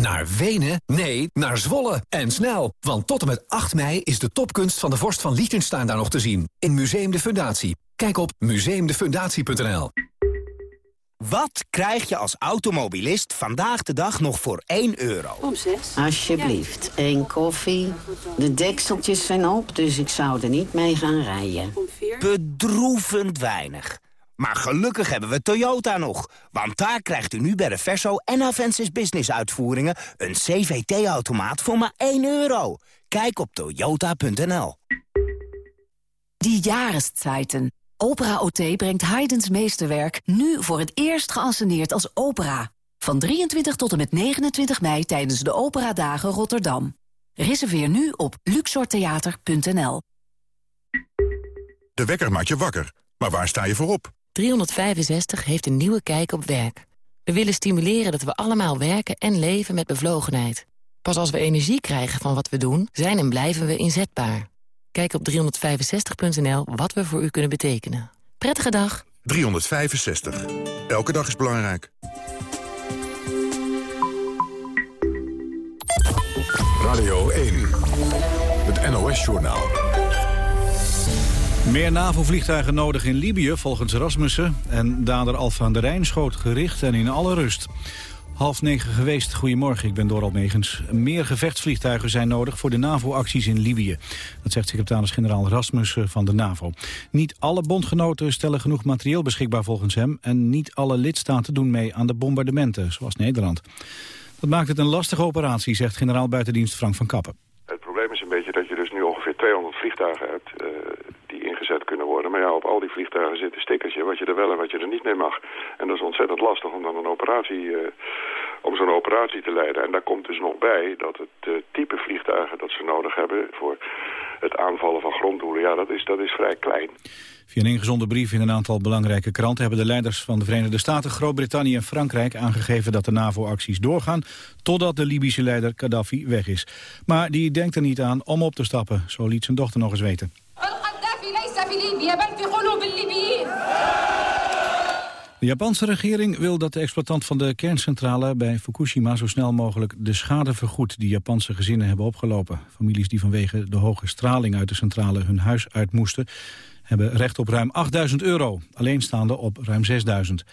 Naar Wenen? Nee, naar Zwolle. En snel, want tot en met 8 mei is de topkunst van de vorst van Liechtenstein daar nog te zien. In Museum de Fundatie. Kijk op museumdefundatie.nl. Wat krijg je als automobilist vandaag de dag nog voor 1 euro? Om 6. Alsjeblieft, één koffie. De dekseltjes zijn op, dus ik zou er niet mee gaan rijden. Bedroevend weinig. Maar gelukkig hebben we Toyota nog. Want daar krijgt u nu bij de Verso en Avensis Business uitvoeringen... een CVT-automaat voor maar 1 euro. Kijk op toyota.nl. Die Jahreszeiten. Opera OT brengt Haydns meesterwerk nu voor het eerst geanceneerd als opera. Van 23 tot en met 29 mei tijdens de Operadagen Rotterdam. Reserveer nu op luxortheater.nl. De wekker maakt je wakker. Maar waar sta je voor op? 365 heeft een nieuwe kijk op werk. We willen stimuleren dat we allemaal werken en leven met bevlogenheid. Pas als we energie krijgen van wat we doen, zijn en blijven we inzetbaar. Kijk op 365.nl wat we voor u kunnen betekenen. Prettige dag. 365. Elke dag is belangrijk. Radio 1. Het NOS-journaal. Meer NAVO-vliegtuigen nodig in Libië, volgens Rasmussen. En dader Alfa aan de Rijn schoot gericht en in alle rust. Half negen geweest. Goedemorgen, ik ben Doral Megens. Meer gevechtsvliegtuigen zijn nodig voor de NAVO-acties in Libië. Dat zegt secretaris-generaal Rasmussen van de NAVO. Niet alle bondgenoten stellen genoeg materieel beschikbaar volgens hem... en niet alle lidstaten doen mee aan de bombardementen, zoals Nederland. Dat maakt het een lastige operatie, zegt generaal buitendienst Frank van Kappen. Het probleem is een beetje dat je dus nu ongeveer 200 vliegtuigen hebt... Uh, kunnen worden. Maar ja, op al die vliegtuigen zit een stickertje wat je er wel en wat je er niet mee mag. En dat is ontzettend lastig om dan een operatie... Uh, om zo'n operatie te leiden. En daar komt dus nog bij dat het uh, type vliegtuigen dat ze nodig hebben... voor het aanvallen van gronddoelen, ja, dat is, dat is vrij klein. Via een ingezonden brief in een aantal belangrijke kranten... hebben de leiders van de Verenigde Staten, Groot-Brittannië en Frankrijk aangegeven dat de NAVO-acties doorgaan... totdat de Libische leider Gaddafi weg is. Maar die denkt er niet aan om op te stappen, zo liet zijn dochter nog eens weten. De Japanse regering wil dat de exploitant van de kerncentrale bij Fukushima zo snel mogelijk de schade vergoedt die Japanse gezinnen hebben opgelopen. Families die vanwege de hoge straling uit de centrale hun huis uit moesten, hebben recht op ruim 8000 euro, alleenstaande op ruim 6000.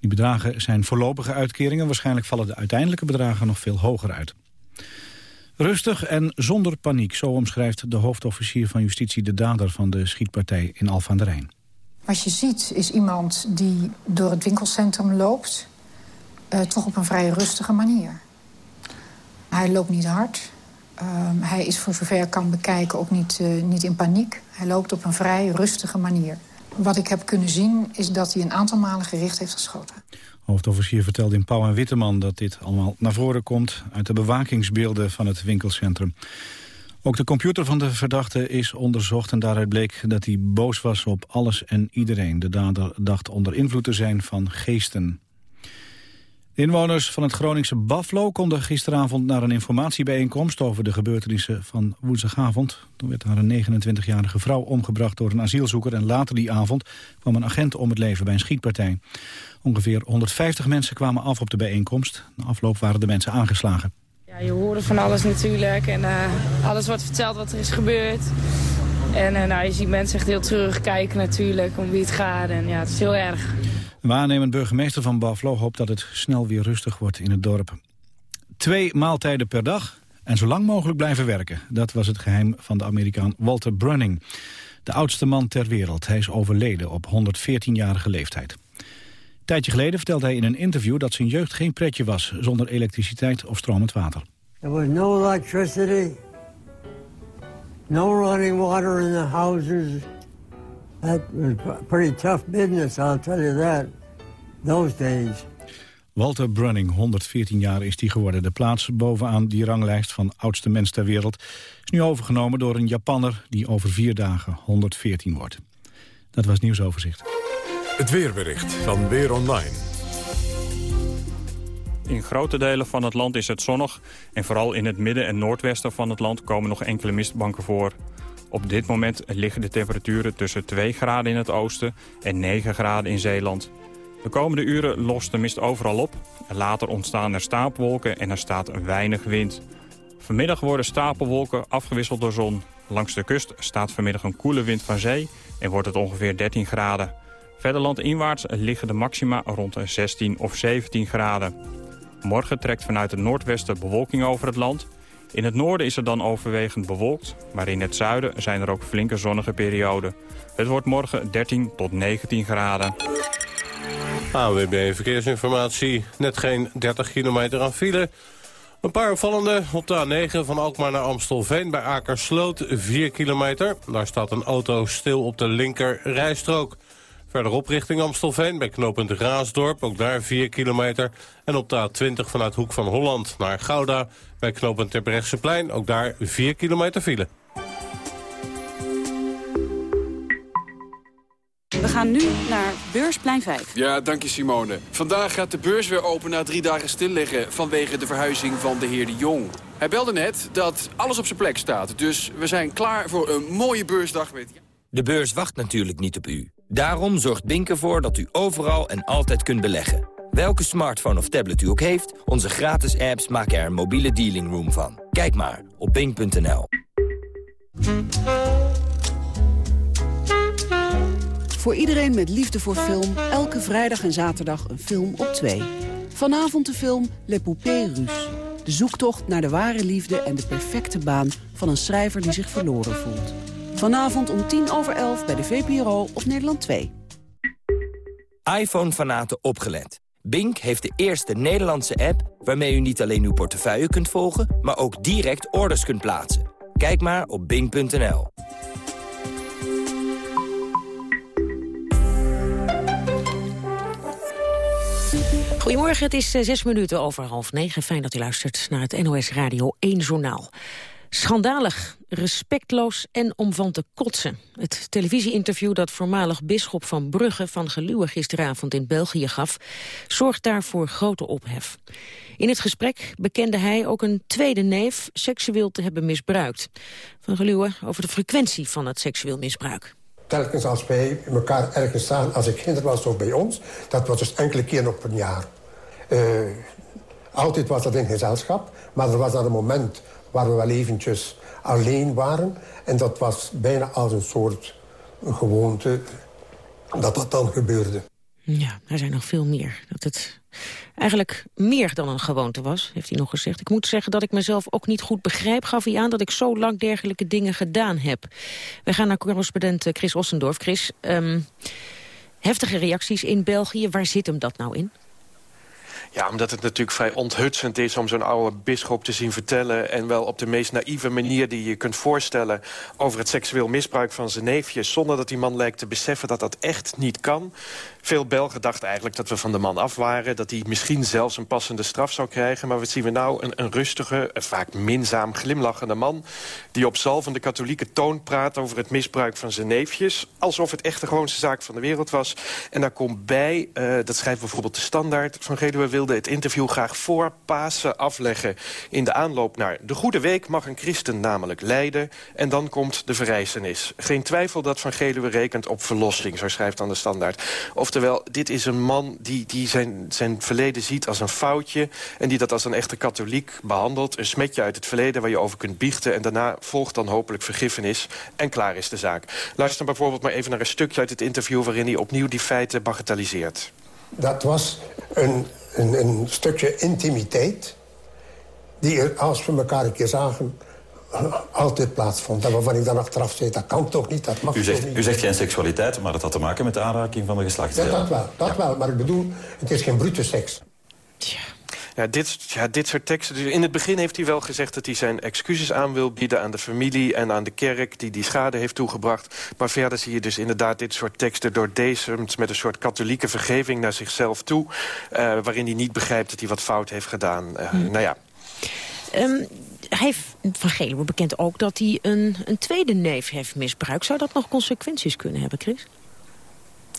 Die bedragen zijn voorlopige uitkeringen, waarschijnlijk vallen de uiteindelijke bedragen nog veel hoger uit. Rustig en zonder paniek, zo omschrijft de hoofdofficier van justitie de dader van de schietpartij in Alphen aan Rijn. Wat je ziet is iemand die door het winkelcentrum loopt... Uh, toch op een vrij rustige manier. Hij loopt niet hard. Uh, hij is voor zover kan bekijken ook niet, uh, niet in paniek. Hij loopt op een vrij rustige manier. Wat ik heb kunnen zien is dat hij een aantal malen gericht heeft geschoten. Hoofdofficier vertelde in Pauw en Witteman dat dit allemaal naar voren komt... uit de bewakingsbeelden van het winkelcentrum. Ook de computer van de verdachte is onderzocht en daaruit bleek dat hij boos was op alles en iedereen. De dader dacht onder invloed te zijn van geesten. De inwoners van het Groningse Buffalo konden gisteravond naar een informatiebijeenkomst over de gebeurtenissen van woensdagavond. Toen werd daar een 29-jarige vrouw omgebracht door een asielzoeker en later die avond kwam een agent om het leven bij een schietpartij. Ongeveer 150 mensen kwamen af op de bijeenkomst. Na afloop waren de mensen aangeslagen. Ja, je hoorde van alles natuurlijk en uh, alles wordt verteld wat er is gebeurd. En uh, nou, je ziet mensen echt heel terugkijken natuurlijk om wie het gaat. En ja, het is heel erg. De waarnemend burgemeester van Buffalo hoopt dat het snel weer rustig wordt in het dorp. Twee maaltijden per dag en zo lang mogelijk blijven werken. Dat was het geheim van de Amerikaan Walter Brunning. De oudste man ter wereld. Hij is overleden op 114-jarige leeftijd. Een tijdje geleden vertelde hij in een interview dat zijn jeugd geen pretje was... zonder elektriciteit of stromend water. There was no electricity, no running water in the houses. That was pretty tough business, I'll tell you that, those days. Walter Brunning, 114 jaar is hij geworden. De plaats bovenaan die ranglijst van oudste mens ter wereld... is nu overgenomen door een Japanner die over vier dagen 114 wordt. Dat was het nieuwsoverzicht. Het weerbericht van Weer Online. In grote delen van het land is het zonnig. En vooral in het midden en noordwesten van het land komen nog enkele mistbanken voor. Op dit moment liggen de temperaturen tussen 2 graden in het oosten en 9 graden in Zeeland. De komende uren lost de mist overal op. Later ontstaan er stapelwolken en er staat weinig wind. Vanmiddag worden stapelwolken afgewisseld door zon. Langs de kust staat vanmiddag een koele wind van zee en wordt het ongeveer 13 graden. Verder landinwaarts liggen de maxima rond de 16 of 17 graden. Morgen trekt vanuit het noordwesten bewolking over het land. In het noorden is het dan overwegend bewolkt, maar in het zuiden zijn er ook flinke zonnige perioden. Het wordt morgen 13 tot 19 graden. AWB Verkeersinformatie. Net geen 30 kilometer aan file. Een paar opvallende op de A9 van Alkmaar naar Amstelveen bij Akersloot 4 kilometer. Daar staat een auto stil op de linker rijstrook. Verderop richting Amstelveen bij knooppunt Raasdorp, ook daar 4 kilometer. En op de A20 vanuit Hoek van Holland naar Gouda bij knooppunt Terbrechtseplein, ook daar 4 kilometer file. We gaan nu naar Beursplein 5. Ja, dank je Simone. Vandaag gaat de beurs weer open na drie dagen stilliggen... vanwege de verhuizing van de heer De Jong. Hij belde net dat alles op zijn plek staat. Dus we zijn klaar voor een mooie beursdag met... De beurs wacht natuurlijk niet op u. Daarom zorgt Bink ervoor dat u overal en altijd kunt beleggen. Welke smartphone of tablet u ook heeft, onze gratis apps maken er een mobiele dealing room van. Kijk maar op bink.nl. Voor iedereen met liefde voor film, elke vrijdag en zaterdag een film op twee. Vanavond de film Le Poupée Russe. De zoektocht naar de ware liefde en de perfecte baan van een schrijver die zich verloren voelt. Vanavond om tien over elf bij de VPRO op Nederland 2. iPhone-fanaten opgelet. Bink heeft de eerste Nederlandse app waarmee u niet alleen uw portefeuille kunt volgen... maar ook direct orders kunt plaatsen. Kijk maar op bink.nl. Goedemorgen, het is eh, zes minuten over half negen. Fijn dat u luistert naar het NOS Radio 1 Journaal. Schandalig, respectloos en om van te kotsen. Het televisieinterview dat voormalig bisschop van Brugge van Geluwe gisteravond in België gaf, zorgt daarvoor grote ophef. In het gesprek bekende hij ook een tweede neef seksueel te hebben misbruikt. Van Geluwe over de frequentie van het seksueel misbruik telkens als wij elkaar ergens staan, als ik kinder was of bij ons... dat was dus enkele keer op een jaar. Uh, altijd was dat in gezelschap, maar er was dan een moment waar we wel eventjes alleen waren. En dat was bijna als een soort gewoonte dat dat dan gebeurde. Ja, er zijn nog veel meer. Dat het eigenlijk meer dan een gewoonte was, heeft hij nog gezegd. Ik moet zeggen dat ik mezelf ook niet goed begrijp, gaf hij aan... dat ik zo lang dergelijke dingen gedaan heb. We gaan naar correspondent Chris Ossendorf. Chris, um, heftige reacties in België, waar zit hem dat nou in? Ja, omdat het natuurlijk vrij onthutsend is om zo'n oude bisschop te zien vertellen... en wel op de meest naïeve manier die je kunt voorstellen... over het seksueel misbruik van zijn neefjes... zonder dat die man lijkt te beseffen dat dat echt niet kan. Veel Belgen dachten eigenlijk dat we van de man af waren... dat hij misschien zelfs een passende straf zou krijgen. Maar wat zien we nou? Een, een rustige, vaak minzaam glimlachende man... die op zalvende katholieke toon praat over het misbruik van zijn neefjes... alsof het echt de gewoonste zaak van de wereld was. En daar komt bij, uh, dat schrijft bijvoorbeeld de Standaard... van Geluwe wilde het interview graag voor Pasen afleggen... in de aanloop naar de Goede Week mag een christen namelijk lijden... en dan komt de verrijzenis. Geen twijfel dat Van Geluwe rekent op verlossing, zo schrijft dan de Standaard. Of Terwijl dit is een man die, die zijn, zijn verleden ziet als een foutje... en die dat als een echte katholiek behandelt. Een smetje uit het verleden waar je over kunt biechten... en daarna volgt dan hopelijk vergiffenis en klaar is de zaak. Luister bijvoorbeeld maar even naar een stukje uit het interview... waarin hij opnieuw die feiten bagatelliseert. Dat was een, een, een stukje intimiteit... die als we elkaar een keer zagen altijd plaatsvond. En waarvan ik dan achteraf zei, dat kan toch niet, dat mag u zegt, toch niet. U zegt geen seksualiteit, maar dat had te maken met de aanraking van de geslachtsdelen. Ja, dat wel, dat wel. Maar ik bedoel, het is geen brute seks. Ja, dit, ja, dit soort teksten. Dus in het begin heeft hij wel gezegd dat hij zijn excuses aan wil bieden... aan de familie en aan de kerk die die schade heeft toegebracht. Maar verder zie je dus inderdaad dit soort teksten door deze... met een soort katholieke vergeving naar zichzelf toe... Uh, waarin hij niet begrijpt dat hij wat fout heeft gedaan. Uh, Nou ja. Um, hij van Geluwe bekent ook dat hij een, een tweede neef heeft misbruikt. Zou dat nog consequenties kunnen hebben, Chris?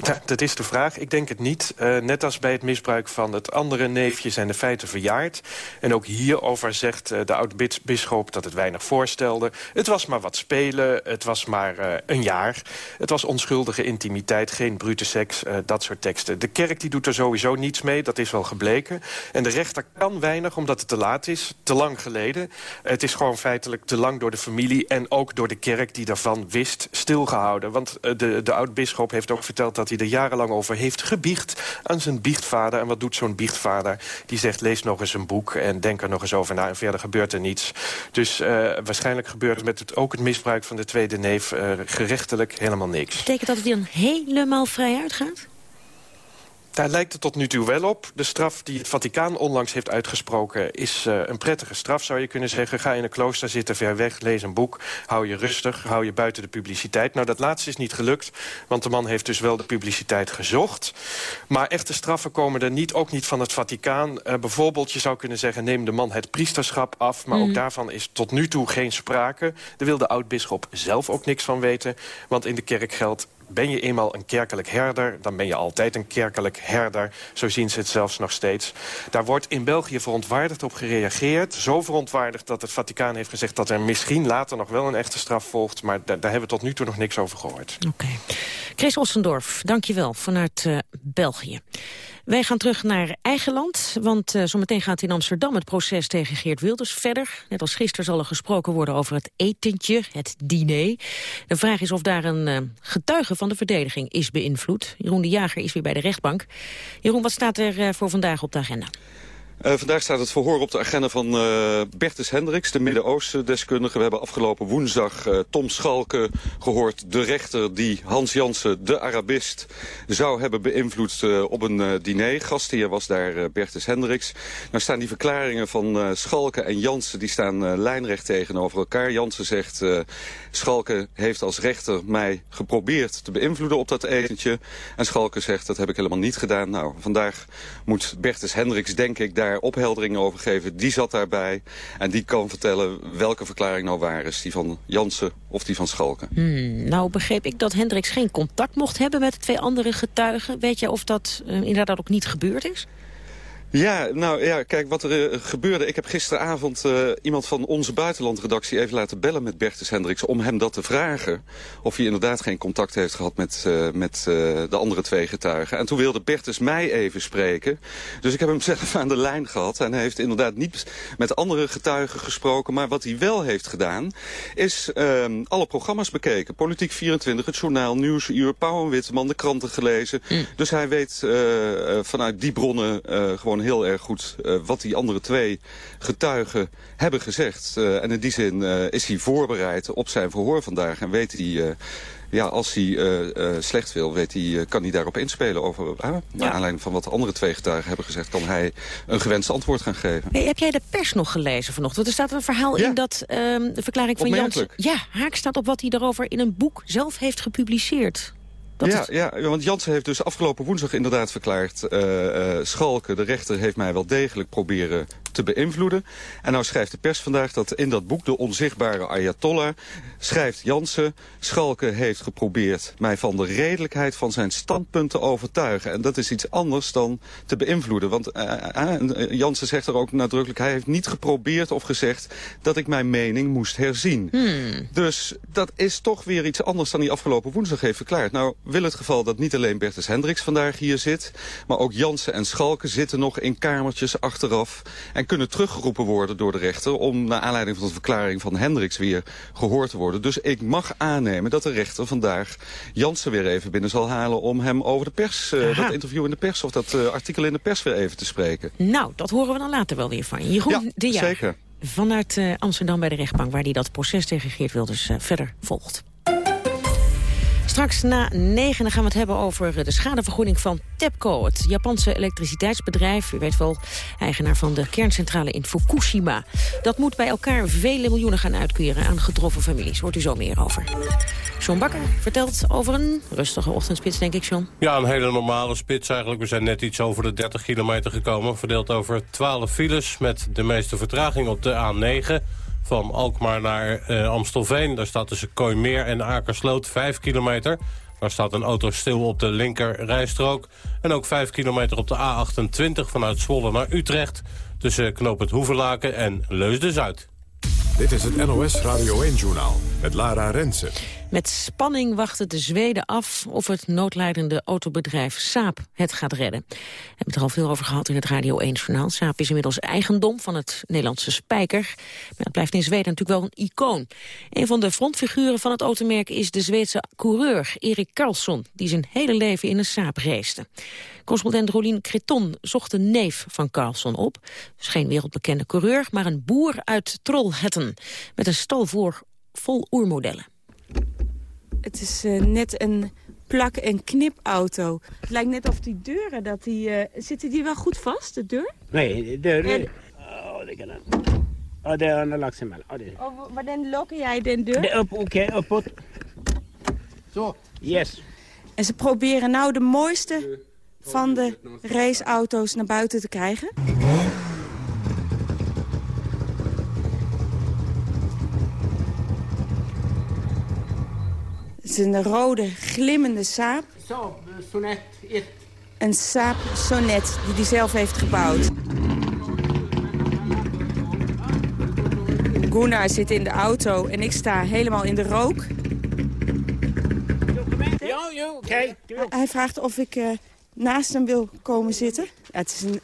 Ja, dat is de vraag. Ik denk het niet. Uh, net als bij het misbruik van het andere neefje zijn de feiten verjaard. En ook hierover zegt uh, de oud-bisschop dat het weinig voorstelde. Het was maar wat spelen, het was maar uh, een jaar. Het was onschuldige intimiteit, geen brute seks, dat soort teksten. De kerk die doet er sowieso niets mee, dat is wel gebleken. En de rechter kan weinig, omdat het te laat is, te lang geleden. Het is gewoon feitelijk te lang door de familie en ook door de kerk die daarvan wist stilgehouden. Want de, de oud-bisschop heeft ook verteld dat hij er jarenlang over heeft gebiecht aan zijn biechtvader. En wat doet zo'n biechtvader? Die zegt, lees nog eens een boek en denk er nog eens over na. En verder gebeurt er niets. Dus uh, waarschijnlijk gebeurt met het, ook het misbruik van de tweede neef... Uh, gerechtelijk helemaal niks. Betekent dat het dan helemaal vrij uitgaat? Daar lijkt het tot nu toe wel op. De straf die het Vaticaan onlangs heeft uitgesproken... is uh, een prettige straf, zou je kunnen zeggen. Ga in een klooster zitten, ver weg, lees een boek. Hou je rustig, hou je buiten de publiciteit. Nou, dat laatste is niet gelukt, want de man heeft dus wel de publiciteit gezocht. Maar echte straffen komen er niet, ook niet van het Vaticaan. Uh, bijvoorbeeld, je zou kunnen zeggen, neem de man het priesterschap af. Maar mm. ook daarvan is tot nu toe geen sprake. Daar wil de oud-bisschop zelf ook niks van weten. Want in de kerk geldt ben je eenmaal een kerkelijk herder... dan ben je altijd een kerkelijk herder. Zo zien ze het zelfs nog steeds. Daar wordt in België verontwaardigd op gereageerd. Zo verontwaardigd dat het Vaticaan heeft gezegd... dat er misschien later nog wel een echte straf volgt. Maar daar, hebben we tot nu toe nog niks over gehoord. Oké. Okay. Chris Ossendorf, dank je wel vanuit uh, België. Wij gaan terug naar eigen land, want uh, zometeen gaat in Amsterdam het proces tegen Geert Wilders verder. Net als gisteren zal er gesproken worden over het etentje, het diner. De vraag is of daar een uh, getuige van de verdediging is beïnvloed. Jeroen de Jager is weer bij de rechtbank. Jeroen, wat staat er uh, voor vandaag op de agenda? Uh, vandaag staat het verhoor op de agenda van uh, Bertus Hendricks, de Midden-Oosten-deskundige. We hebben afgelopen woensdag uh, Tom Schalke gehoord, de rechter die Hans Jansen, de Arabist, zou hebben beïnvloed op een diner. Gastheer was daar Bertus Hendricks. Nou staan die verklaringen van Schalke en Jansen, die staan lijnrecht tegenover elkaar. Jansen zegt, Schalke heeft als rechter mij geprobeerd te beïnvloeden op dat etentje. En Schalke zegt, dat heb ik helemaal niet gedaan. Nou, vandaag moet Bertus Hendricks, denk ik, daar ophelderingen over geven. Die zat daarbij en die kan vertellen welke verklaring nou waar is. Die van Jansen of die van Schalken. Hmm, nou begreep ik dat Hendricks geen contact mocht hebben met de twee andere getuigen. Weet je of dat uh, inderdaad ook niet gebeurd is? Ja, nou ja, kijk, wat er uh, gebeurde... Ik heb gisteravond uh, iemand van onze buitenlandredactie even laten bellen met Bertus Hendricks... om hem dat te vragen. Of hij inderdaad geen contact heeft gehad met, uh, met de andere twee getuigen. En toen wilde Bertus mij even spreken. Dus ik heb hem (laughs) zelf aan de lijn gehad. En hij heeft inderdaad niet met andere getuigen gesproken. Maar wat hij wel heeft gedaan, is ehm, alle programma's bekeken. Politiek 24, het journaal, Nieuwsuur, Pauw en Witteman, de kranten gelezen. Mm. Dus hij weet vanuit die bronnen gewoon heel erg goed uh, wat die andere twee getuigen hebben gezegd. Uh, en in die zin uh, is hij voorbereid op zijn verhoor vandaag. En weet hij, ja, als hij slecht wil, weet hij, kan hij daarop inspelen. Over, ja. Naar aanleiding van wat de andere twee getuigen hebben gezegd... kan hij een gewenst antwoord gaan geven. Hey, heb jij de pers nog gelezen vanochtend? Er staat een verhaal in dat ehm, de verklaring van Jansen... Ja, haak staat op wat hij erover in een boek zelf heeft gepubliceerd ja, ja, want Jansen heeft dus afgelopen woensdag inderdaad verklaard... Uh, uh, Schalke, de rechter, heeft mij wel degelijk proberen te beïnvloeden. En nou schrijft de pers vandaag dat in dat boek De Onzichtbare Ayatollah... schrijft Jansen, Schalke heeft geprobeerd mij van de redelijkheid van zijn standpunt te overtuigen. En dat is iets anders dan te beïnvloeden. Want uh, uh, Jansen zegt er ook nadrukkelijk, hij heeft niet geprobeerd of gezegd... dat ik mijn mening moest herzien. Hmm. Dus dat is toch weer iets anders dan hij afgelopen woensdag heeft verklaard. Nou wil het geval dat niet alleen Bertus Hendricks vandaag hier zit... maar ook Jansen en Schalke zitten nog in kamertjes achteraf... en kunnen teruggeroepen worden door de rechter... om naar aanleiding van de verklaring van Hendricks weer gehoord te worden. Dus ik mag aannemen dat de rechter vandaag Jansen weer even binnen zal halen... om hem over de pers, uh, dat interview in de pers of dat uh, artikel in de pers weer even te spreken. Nou, dat horen we dan later wel weer van je. Jeroen ja, de zeker. Vanuit uh, Amsterdam bij de rechtbank, waar hij dat proces tegen Geert Wilders verder volgt. Straks na negen gaan we het hebben over de schadevergoeding van TEPCO... het Japanse elektriciteitsbedrijf. U weet wel, eigenaar van de kerncentrale in Fukushima. Dat moet bij elkaar vele miljoenen gaan uitkeren aan getroffen families. Hoort u zo meer over. John Bakker vertelt over een rustige ochtendspits, denk ik, John. Ja, een hele normale spits eigenlijk. We zijn net iets over de 30 kilometer gekomen. Verdeeld over 12 files met de meeste vertraging op de A9 van Alkmaar naar uh, Amstelveen. Daar staat tussen Kooimeer en Akersloot 5 kilometer. Daar staat een auto stil op de linker rijstrook. En ook 5 kilometer op de A28 vanuit Zwolle naar Utrecht... tussen Knoop het Hoevelaken en Leusden-Zuid. Dit is het NOS Radio 1-journaal met Lara Rensen. Met spanning wachten de Zweden af of het noodlijdende autobedrijf Saab het gaat redden. We hebben het er al veel over gehad in het Radio 1-journaal. Saab is inmiddels eigendom van het Nederlandse Spijker. Maar het blijft in Zweden natuurlijk wel een icoon. Een van de frontfiguren van het automerk is de Zweedse coureur Erik Karlsson... die zijn hele leven in een Saab race. Correspondent Rolien Creton zocht een neef van Carlson op. Dus geen wereldbekende coureur, maar een boer uit Trollhättan... met een stal voor vol oermodellen. Het is uh, net een plak- en knipauto. Het lijkt net of die deuren, dat die, uh, zitten die wel goed vast, de deur? Nee, de deuren... En... Oh, det kan lagt sig mellan. Oh, maar dan lokken jij de deur? De upp, oké, okay, uppåt. Zo. Yes. En ze proberen nou de mooiste van de raceauto's naar buiten te krijgen. Is een rode, glimmende saap. Sonnet 1. Een saap Sonnet die hij zelf heeft gebouwd. Gunnar zit in de auto en ik sta helemaal in de rook. Ja, ja, oké. Hij vraagt of ik uh, naast hem wil komen zitten. Ja, het is een,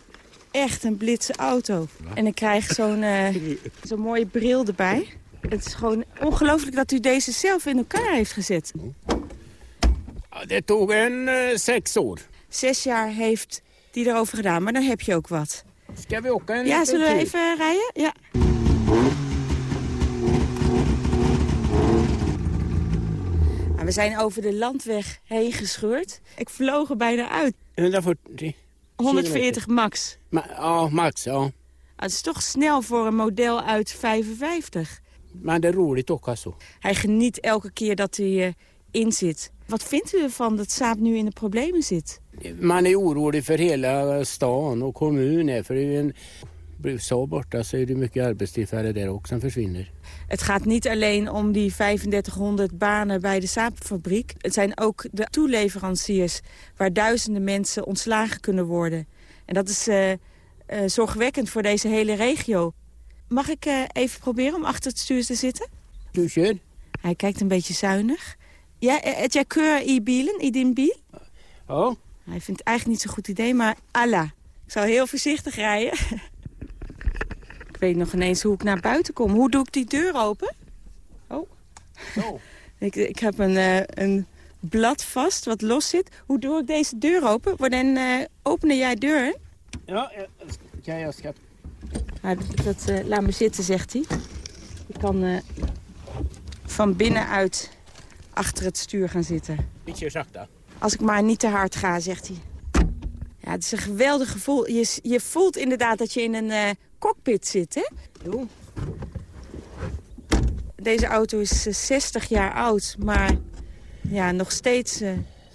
echt een blitse auto. En ik krijg zo'n uh, zo'n mooie bril erbij. Het is gewoon ongelooflijk dat u deze zelf in elkaar heeft gezet. Dit tog een uh, zes jaar. Zes jaar heeft die erover gedaan, maar dan heb je ook wat. Skal we ook een Ja, zullen we even rijden? Ja. We zijn over de landweg heen gescheurd. Ik vloog er bijna uit. 140. 140 max. Ma oh, max, ja. Het is toch snel voor een model uit 55. Maar dat roligt ook alltså. Hij geniet elke keer dat hij uh, in zit. Wat vindt u ervan dat Saab nu in de problemen zit? Man är orolig för hela stan och kommunen. För det är en Saab borta så är det mycket arbetstillfällen där också som försvinner. Het gaat niet alleen om die 3500 banen bij de Saab-fabriek. Het zijn ook de toeleveranciers waar duizenden mensen ontslagen kunnen worden. En dat is uh, uh, zorgwekkend voor deze hele regio. Mag ik uh, even proberen om achter het stuur te zitten? Tuurlijk. Hij kijkt een beetje zuinig. Ja, het jij keur i bielen, i din bil? Oh. Hij vindt het eigenlijk niet zo'n goed idee, maar Allah. Ik zou heel voorzichtig rijden. (laughs) ik weet nog ineens hoe ik naar buiten kom. Hoe doe ik die deur open? Oh. Zo. (laughs) ik, ik heb een, uh, een blad vast wat los zit. Hoe doe ik deze deur open? Dan uh, openen jij deuren? Ja, ja, ja schat. Nou, dat, uh, laat me zitten, zegt hij. Ik kan uh, van binnenuit achter het stuur gaan zitten. Beetje zachter. Als ik maar niet te hard ga, zegt hij. Ja, het is een geweldig gevoel. Je, je voelt inderdaad dat je in een uh, cockpit zit, hè? Jo. Deze auto is 60 jaar oud, maar ja, nog steeds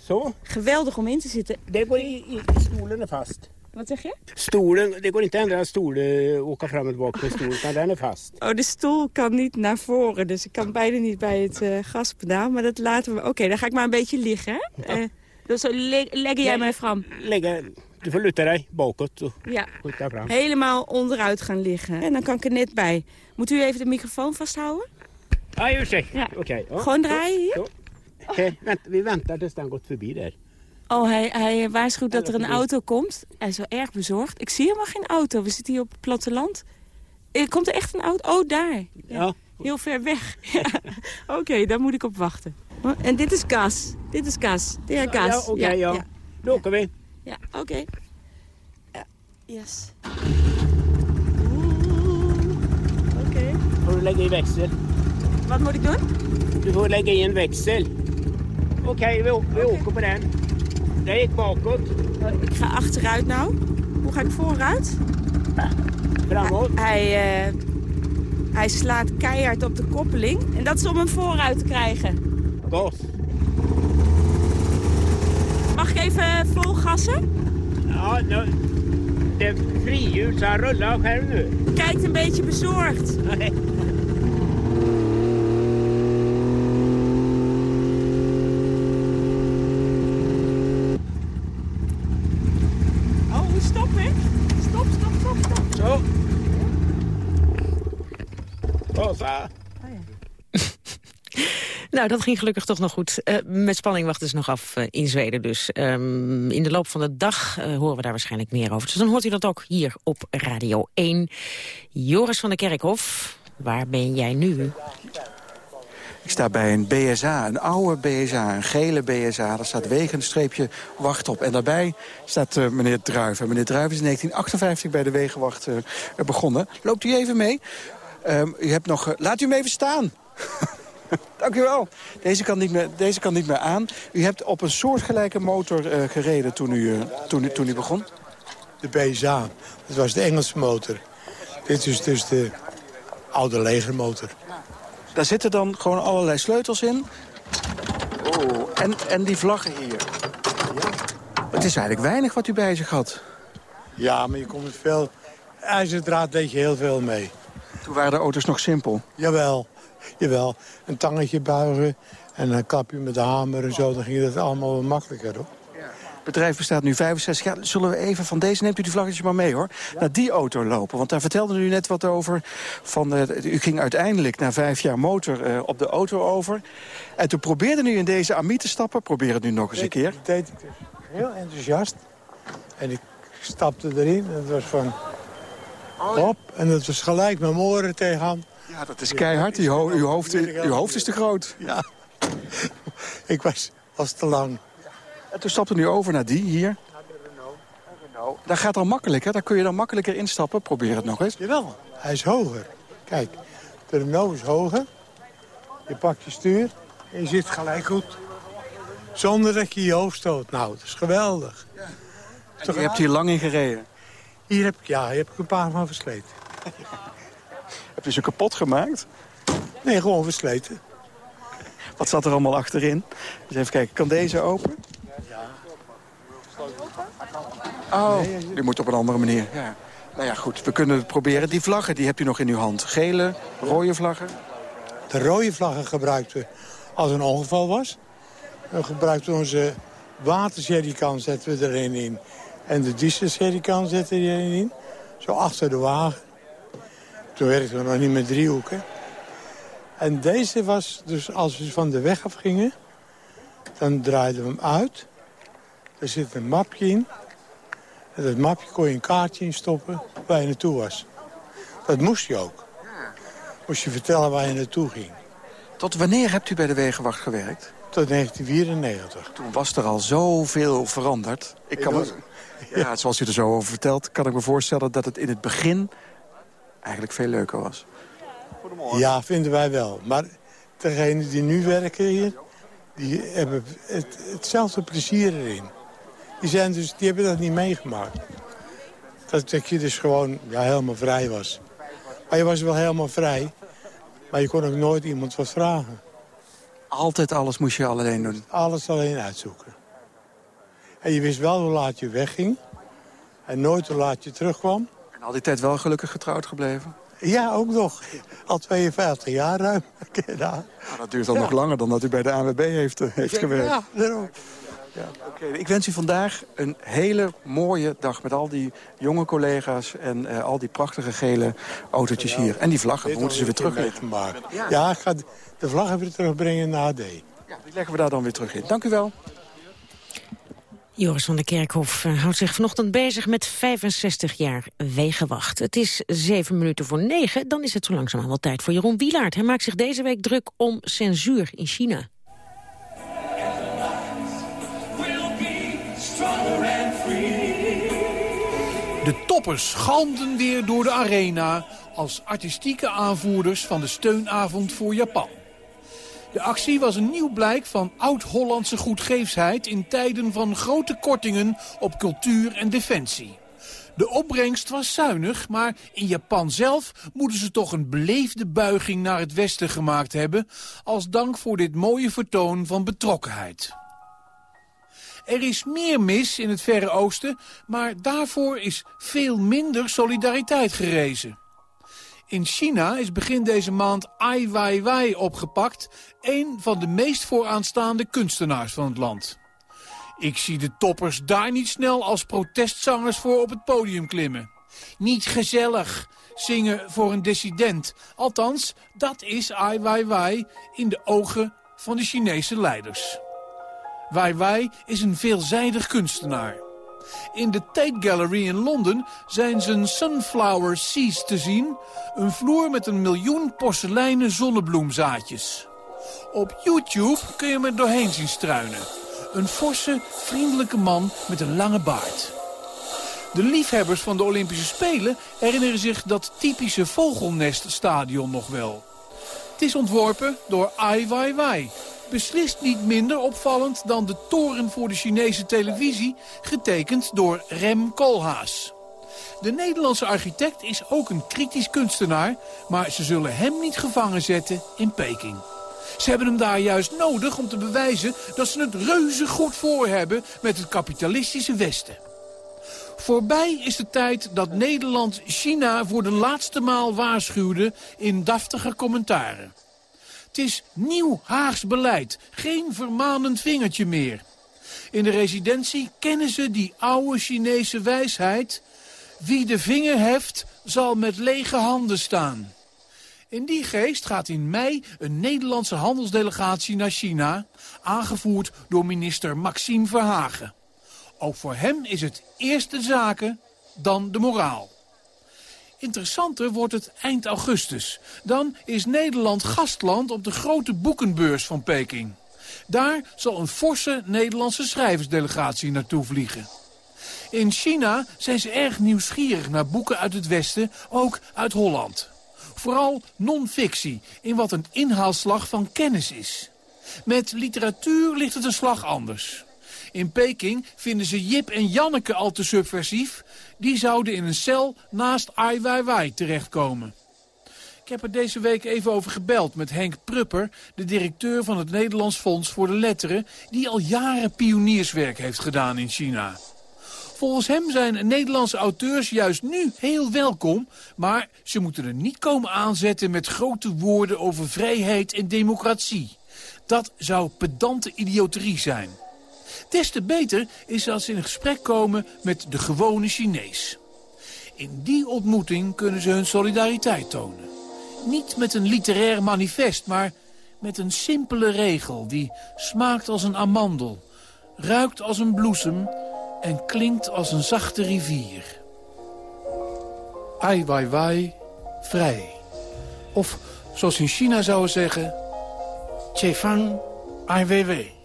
Zo? geweldig om in te zitten. Det går i, i Wat zeg je? Stolen, det går inte att ändra stol, åka fram och tillbaka med stol, utan den är fast. Oh, de stoel kan niet naar voren, dus ik kan bijna niet bij het uh, gaspedaal. Maar dat laten we... Oké, okay, dan ga ik maar een beetje liggen? Ja. Uh, dus zo le leggen jij mij fram? Leggen, du får luta dig bakåt och ja. skjuta fram. Helemaal onderuit gaan liggen. En dan kan ik er net bij. Moet u even de microfoon vasthouden? Ah, ursäkta. Ja. Oké. Okay. Gewoon draaien hier? Okay, vänt, vi väntar tills den gått förbi där. Oh, hij, hij waarschuwt dat er een auto komt. Hij is wel erg bezorgd. Ik zie helemaal geen auto. We zitten hier op het platteland. Komt er echt een auto? Oh, daar. Ja. Heel ver weg. (laughs) Ja. Oké, okay, daar moet ik op wachten. En dit is gas. Dit is. Dit is gas. Ja, oké, okay, ja. ja. Dan åker vi. Ja, oké. Okay. Ja, yes. Oké. Okay. Får du lägga i växel. Wat moet ik doen? Du får lägga i en växel. Oké, okay, we, we okay. åker på den. Daar ik bakåt. Ik ga achteruit nou. Hoe ga ik vooruit? Framåt. Hij, uh, hij slaat keihard op de koppeling. En dat is om hem vooruit te krijgen. Gas. Mag ik even vol gassen? Ja, nou, de han rullar själv nu. Kijkt een beetje bezorgd. (laughs) Nee. Rosa. Nou, dat ging gelukkig toch nog goed. Uh, met spanning wachten ze nog af uh, in Zweden dus. Um, in de loop van de dag uh, horen we daar waarschijnlijk meer over. Dus dan hoort u dat ook hier op Radio 1. Joris van der Kerkhof, waar ben jij nu? Ik sta bij een BSA, een oude BSA, een gele BSA. Daar staat wegenstreepje wacht op. En daarbij staat meneer Druiven. Meneer Druiven is in 1958 bij de Wegenwacht begonnen. Loopt u even mee? Um, u hebt nog... Laat u hem even staan. (laughs) (laughs) Dank u wel. Deze kan, niet meer, deze kan niet meer aan. U hebt op een soortgelijke motor gereden toen u, toen, u, toen u begon? De BSA. Dat was de Engelse motor. Dit is dus de oude legermotor. Daar zitten dan gewoon allerlei sleutels in. Oh, en, en die vlaggen hier. Ja. Het is eigenlijk weinig wat u bij zich had. Ja, maar je komt met veel... IJzerdraad deed je heel veel mee. Toen waren de auto's nog simpel? Jawel, jawel. Een tangetje buigen en een kapje met de hamer en zo. Dan ging het allemaal wat makkelijker, hoor bedrijf bestaat nu 65 jaar. Zullen we even van deze, neemt u die vlaggetjes maar mee hoor, naar die auto lopen. Want daar vertelde u net wat over. Van, uh, u ging uiteindelijk na vijf jaar motor uh, op de auto over. En toen probeerde u in deze Ami te stappen. Probeer het nu nog eens een keer. Dat deed ik dus heel enthousiast. En ik stapte erin en het was van... Hop, en het was gelijk mijn moren tegenaan. Ja, dat is keihard. Uw, ho uw, hoofd, uw hoofd is te groot. Ja, (laughs) ik was, was te lang. En toen stapte nu over naar die hier. Renault. Daar gaat al makkelijk, hè? Daar kun je dan makkelijker instappen. Probeer het nog eens. Jawel, hij is hoger. Kijk, de Renault is hoger. Je pakt je stuur en je zit gelijk goed. Zonder dat je je hoofd stoot. Nou, dat is geweldig. Ja. je hebt hier lang in gereden? Hier heb ik, ja, hier heb ik een paar van versleten. (laughs) heb je ze kapot gemaakt? Nee, gewoon versleten. Wat zat er allemaal achterin? Dus even kijken, kan deze open? Oh, die moet op een andere manier. Ja. Nou ja, goed, we kunnen het proberen. Die vlaggen, die hebt u nog in uw hand. Gele, rode vlaggen? De rode vlaggen gebruikten we als een ongeval was. Dan gebruikten we onze waterjerrycan zetten we erin in. En de dieseljerrycan zetten we erin in. Zo achter de wagen. Toen werkten we nog niet met driehoeken. En deze was dus als we van de weg af gingen... dan draaiden we hem uit. Er zit een mapje in. En dat mapje kon je een kaartje in stoppen waar je naartoe was. Dat moest je ook. Moest je vertellen waar je naartoe ging. Tot wanneer hebt u bij de Wegenwacht gewerkt? Tot 1994. Toen was er al zoveel veranderd. Ik kan me, ja, zoals u er zo over vertelt, kan ik me voorstellen dat het in het begin eigenlijk veel leuker was. Ja, vinden wij wel. Maar degenen die nu werken hier, die hebben het, hetzelfde plezier erin. Die, zijn dus, die hebben dat niet meegemaakt. Dat, dat je dus gewoon ja, helemaal vrij was. Maar je was wel helemaal vrij. Maar je kon ook nooit iemand wat vragen. Altijd alles moest je alleen doen? Alles alleen uitzoeken. En je wist wel hoe laat je wegging. En nooit hoe laat je terugkwam. En al die tijd wel gelukkig getrouwd gebleven? Ja, ook nog. Al 52 jaar ruim. (laughs) Nou, dat duurt al nog langer dan dat u bij de ANWB heeft, uh, heeft gewerkt. Ja, daarom. Ja. Okay, ik wens u vandaag een hele mooie dag met al die jonge collega's... en uh, al die prachtige gele autootjes hier. En die vlaggen, we moeten ze weer terugleggen. Ja. ja, ik ga de vlaggen weer terugbrengen naar AD. Ja, die leggen we daar dan weer terug in. Dank u wel. Joris van der Kerkhof eh, houdt zich vanochtend bezig met 65 jaar wegenwacht. Het is zeven minuten voor negen, dan is het zo langzamerhand wel tijd voor Jeroen Wielaert. Hij maakt zich deze week druk om censuur in China. De toppers galmden weer door de arena als artistieke aanvoerders van de steunavond voor Japan. De actie was een nieuw blijk van oud-Hollandse goedgeefsheid... in tijden van grote kortingen op cultuur en defensie. De opbrengst was zuinig, maar in Japan zelf moeten ze toch een beleefde buiging naar het westen gemaakt hebben... als dank voor dit mooie vertoon van betrokkenheid. Er is meer mis in het Verre Oosten, maar daarvoor is veel minder solidariteit gerezen. In China is begin deze maand Ai Weiwei opgepakt, een van de meest vooraanstaande kunstenaars van het land. Ik zie de toppers daar niet snel als protestzangers voor op het podium klimmen. Niet gezellig zingen voor een dissident. Althans, dat is Ai Weiwei in de ogen van de Chinese leiders. Weiwei is een veelzijdig kunstenaar. In de Tate Gallery in Londen zijn zijn Sunflower Seas te zien... een vloer met een miljoen porseleinen zonnebloemzaadjes. Op YouTube kun je er doorheen zien struinen. Een forse, vriendelijke man met een lange baard. De liefhebbers van de Olympische Spelen herinneren zich dat typische vogelneststadion nog wel. Het is ontworpen door Ai Weiwei, beslist niet minder opvallend dan de toren voor de Chinese televisie, getekend door Rem Koolhaas. De Nederlandse architect is ook een kritisch kunstenaar, maar ze zullen hem niet gevangen zetten in Peking. Ze hebben hem daar juist nodig om te bewijzen dat ze het reuze goed voor hebben met het kapitalistische Westen. Voorbij is de tijd dat Nederland China voor de laatste maal waarschuwde in daftige commentaren. Het is nieuw Haags beleid, geen vermanend vingertje meer. In de residentie kennen ze die oude Chinese wijsheid... wie de vinger heft, zal met lege handen staan. In die geest gaat in mei een Nederlandse handelsdelegatie naar China... aangevoerd door minister Maxime Verhagen. Ook voor hem is het eerst de zaken, dan de moraal. Interessanter wordt het eind augustus. Dan is Nederland gastland op de grote boekenbeurs van Peking. Daar zal een forse Nederlandse schrijversdelegatie naartoe vliegen. In China zijn ze erg nieuwsgierig naar boeken uit het Westen, ook uit Holland. Vooral non-fictie, in wat een inhaalslag van kennis is. Met literatuur ligt het een slag anders. In Peking vinden ze Jip en Janneke al te subversief. Die zouden in een cel naast Ai Weiwei terechtkomen. Ik heb er deze week even over gebeld met Henk Prupper... de directeur van het Nederlands Fonds voor de Letteren... die al jaren pionierswerk heeft gedaan in China. Volgens hem zijn Nederlandse auteurs juist nu heel welkom... maar ze moeten er niet komen aanzetten met grote woorden over vrijheid en democratie. Dat zou pedante idioterie zijn. Des te beter is als ze in gesprek komen met de gewone Chinees. In die ontmoeting kunnen ze hun solidariteit tonen. Niet met een literair manifest, maar met een simpele regel... die smaakt als een amandel, ruikt als een bloesem... en klinkt als een zachte rivier. Ai Weiwei, vrij. Of, zoals in China zouden zeggen... Chefang Ai Weiwei.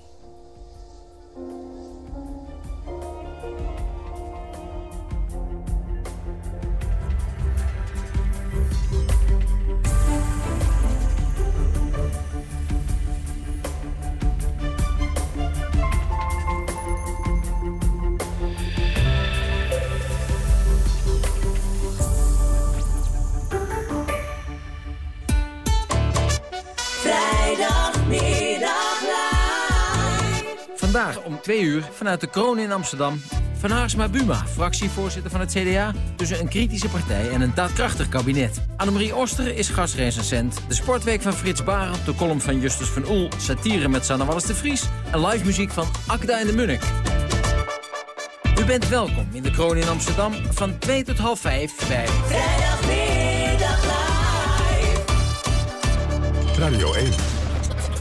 Vandaag om twee uur vanuit de kroon in Amsterdam... Van Haarsma Buma, fractievoorzitter van het CDA... tussen een kritische partij en een daadkrachtig kabinet. Annemarie Oster is gastrecensent. De sportweek van Frits Barend, de column van Justus van Oel... satire met Sanne Wallis de Vries... en live muziek van Akda en de Munnik. U bent welkom in de kroon in Amsterdam van 2 tot half 5 bij... Vrijdagmiddag live. Radio 1.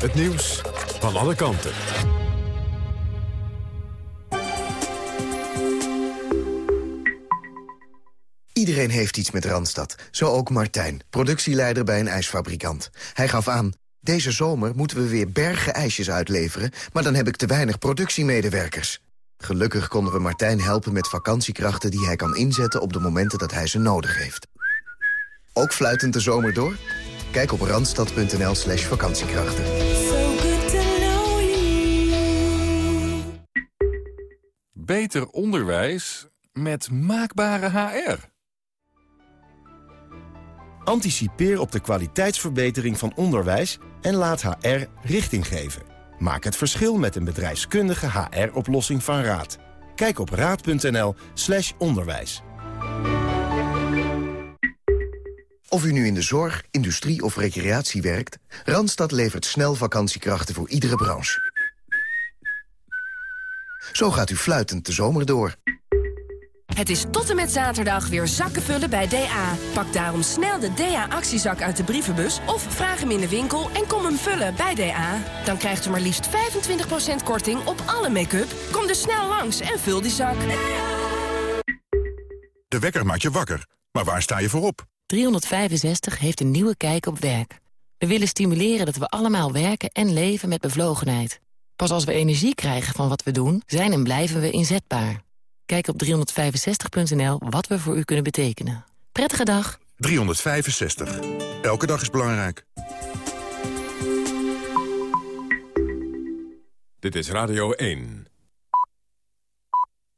Het nieuws van alle kanten. Iedereen heeft iets met Randstad. Zo ook Martijn, productieleider bij een ijsfabrikant. Hij gaf aan, deze zomer moeten we weer bergen ijsjes uitleveren... maar dan heb ik te weinig productiemedewerkers. Gelukkig konden we Martijn helpen met vakantiekrachten die hij kan inzetten... op de momenten dat hij ze nodig heeft. Ook fluitend de zomer door? Kijk op randstad.nl slash vakantiekrachten. Beter onderwijs met maakbare HR. Anticipeer op de kwaliteitsverbetering van onderwijs en laat HR richting geven. Maak het verschil met een bedrijfskundige HR-oplossing van Raad. Kijk op raad.nl slash onderwijs. Of u nu in de zorg, industrie of recreatie werkt... Randstad levert snel vakantiekrachten voor iedere branche. Zo gaat u fluitend de zomer door. Het is tot en met zaterdag weer zakken vullen bij DA. Pak daarom snel de DA-actiezak uit de brievenbus... of vraag hem in de winkel en kom hem vullen bij DA. Dan krijgt u maar liefst 25% korting op alle make-up. Kom dus snel langs en vul die zak. De wekker maakt je wakker. Maar waar sta je voor op? 365 heeft een nieuwe kijk op werk. We willen stimuleren dat we allemaal werken en leven met bevlogenheid. Pas als we energie krijgen van wat we doen, zijn en blijven we inzetbaar. Kijk op 365.nl wat we voor u kunnen betekenen. Prettige dag. 365. Elke dag is belangrijk. Dit is Radio 1.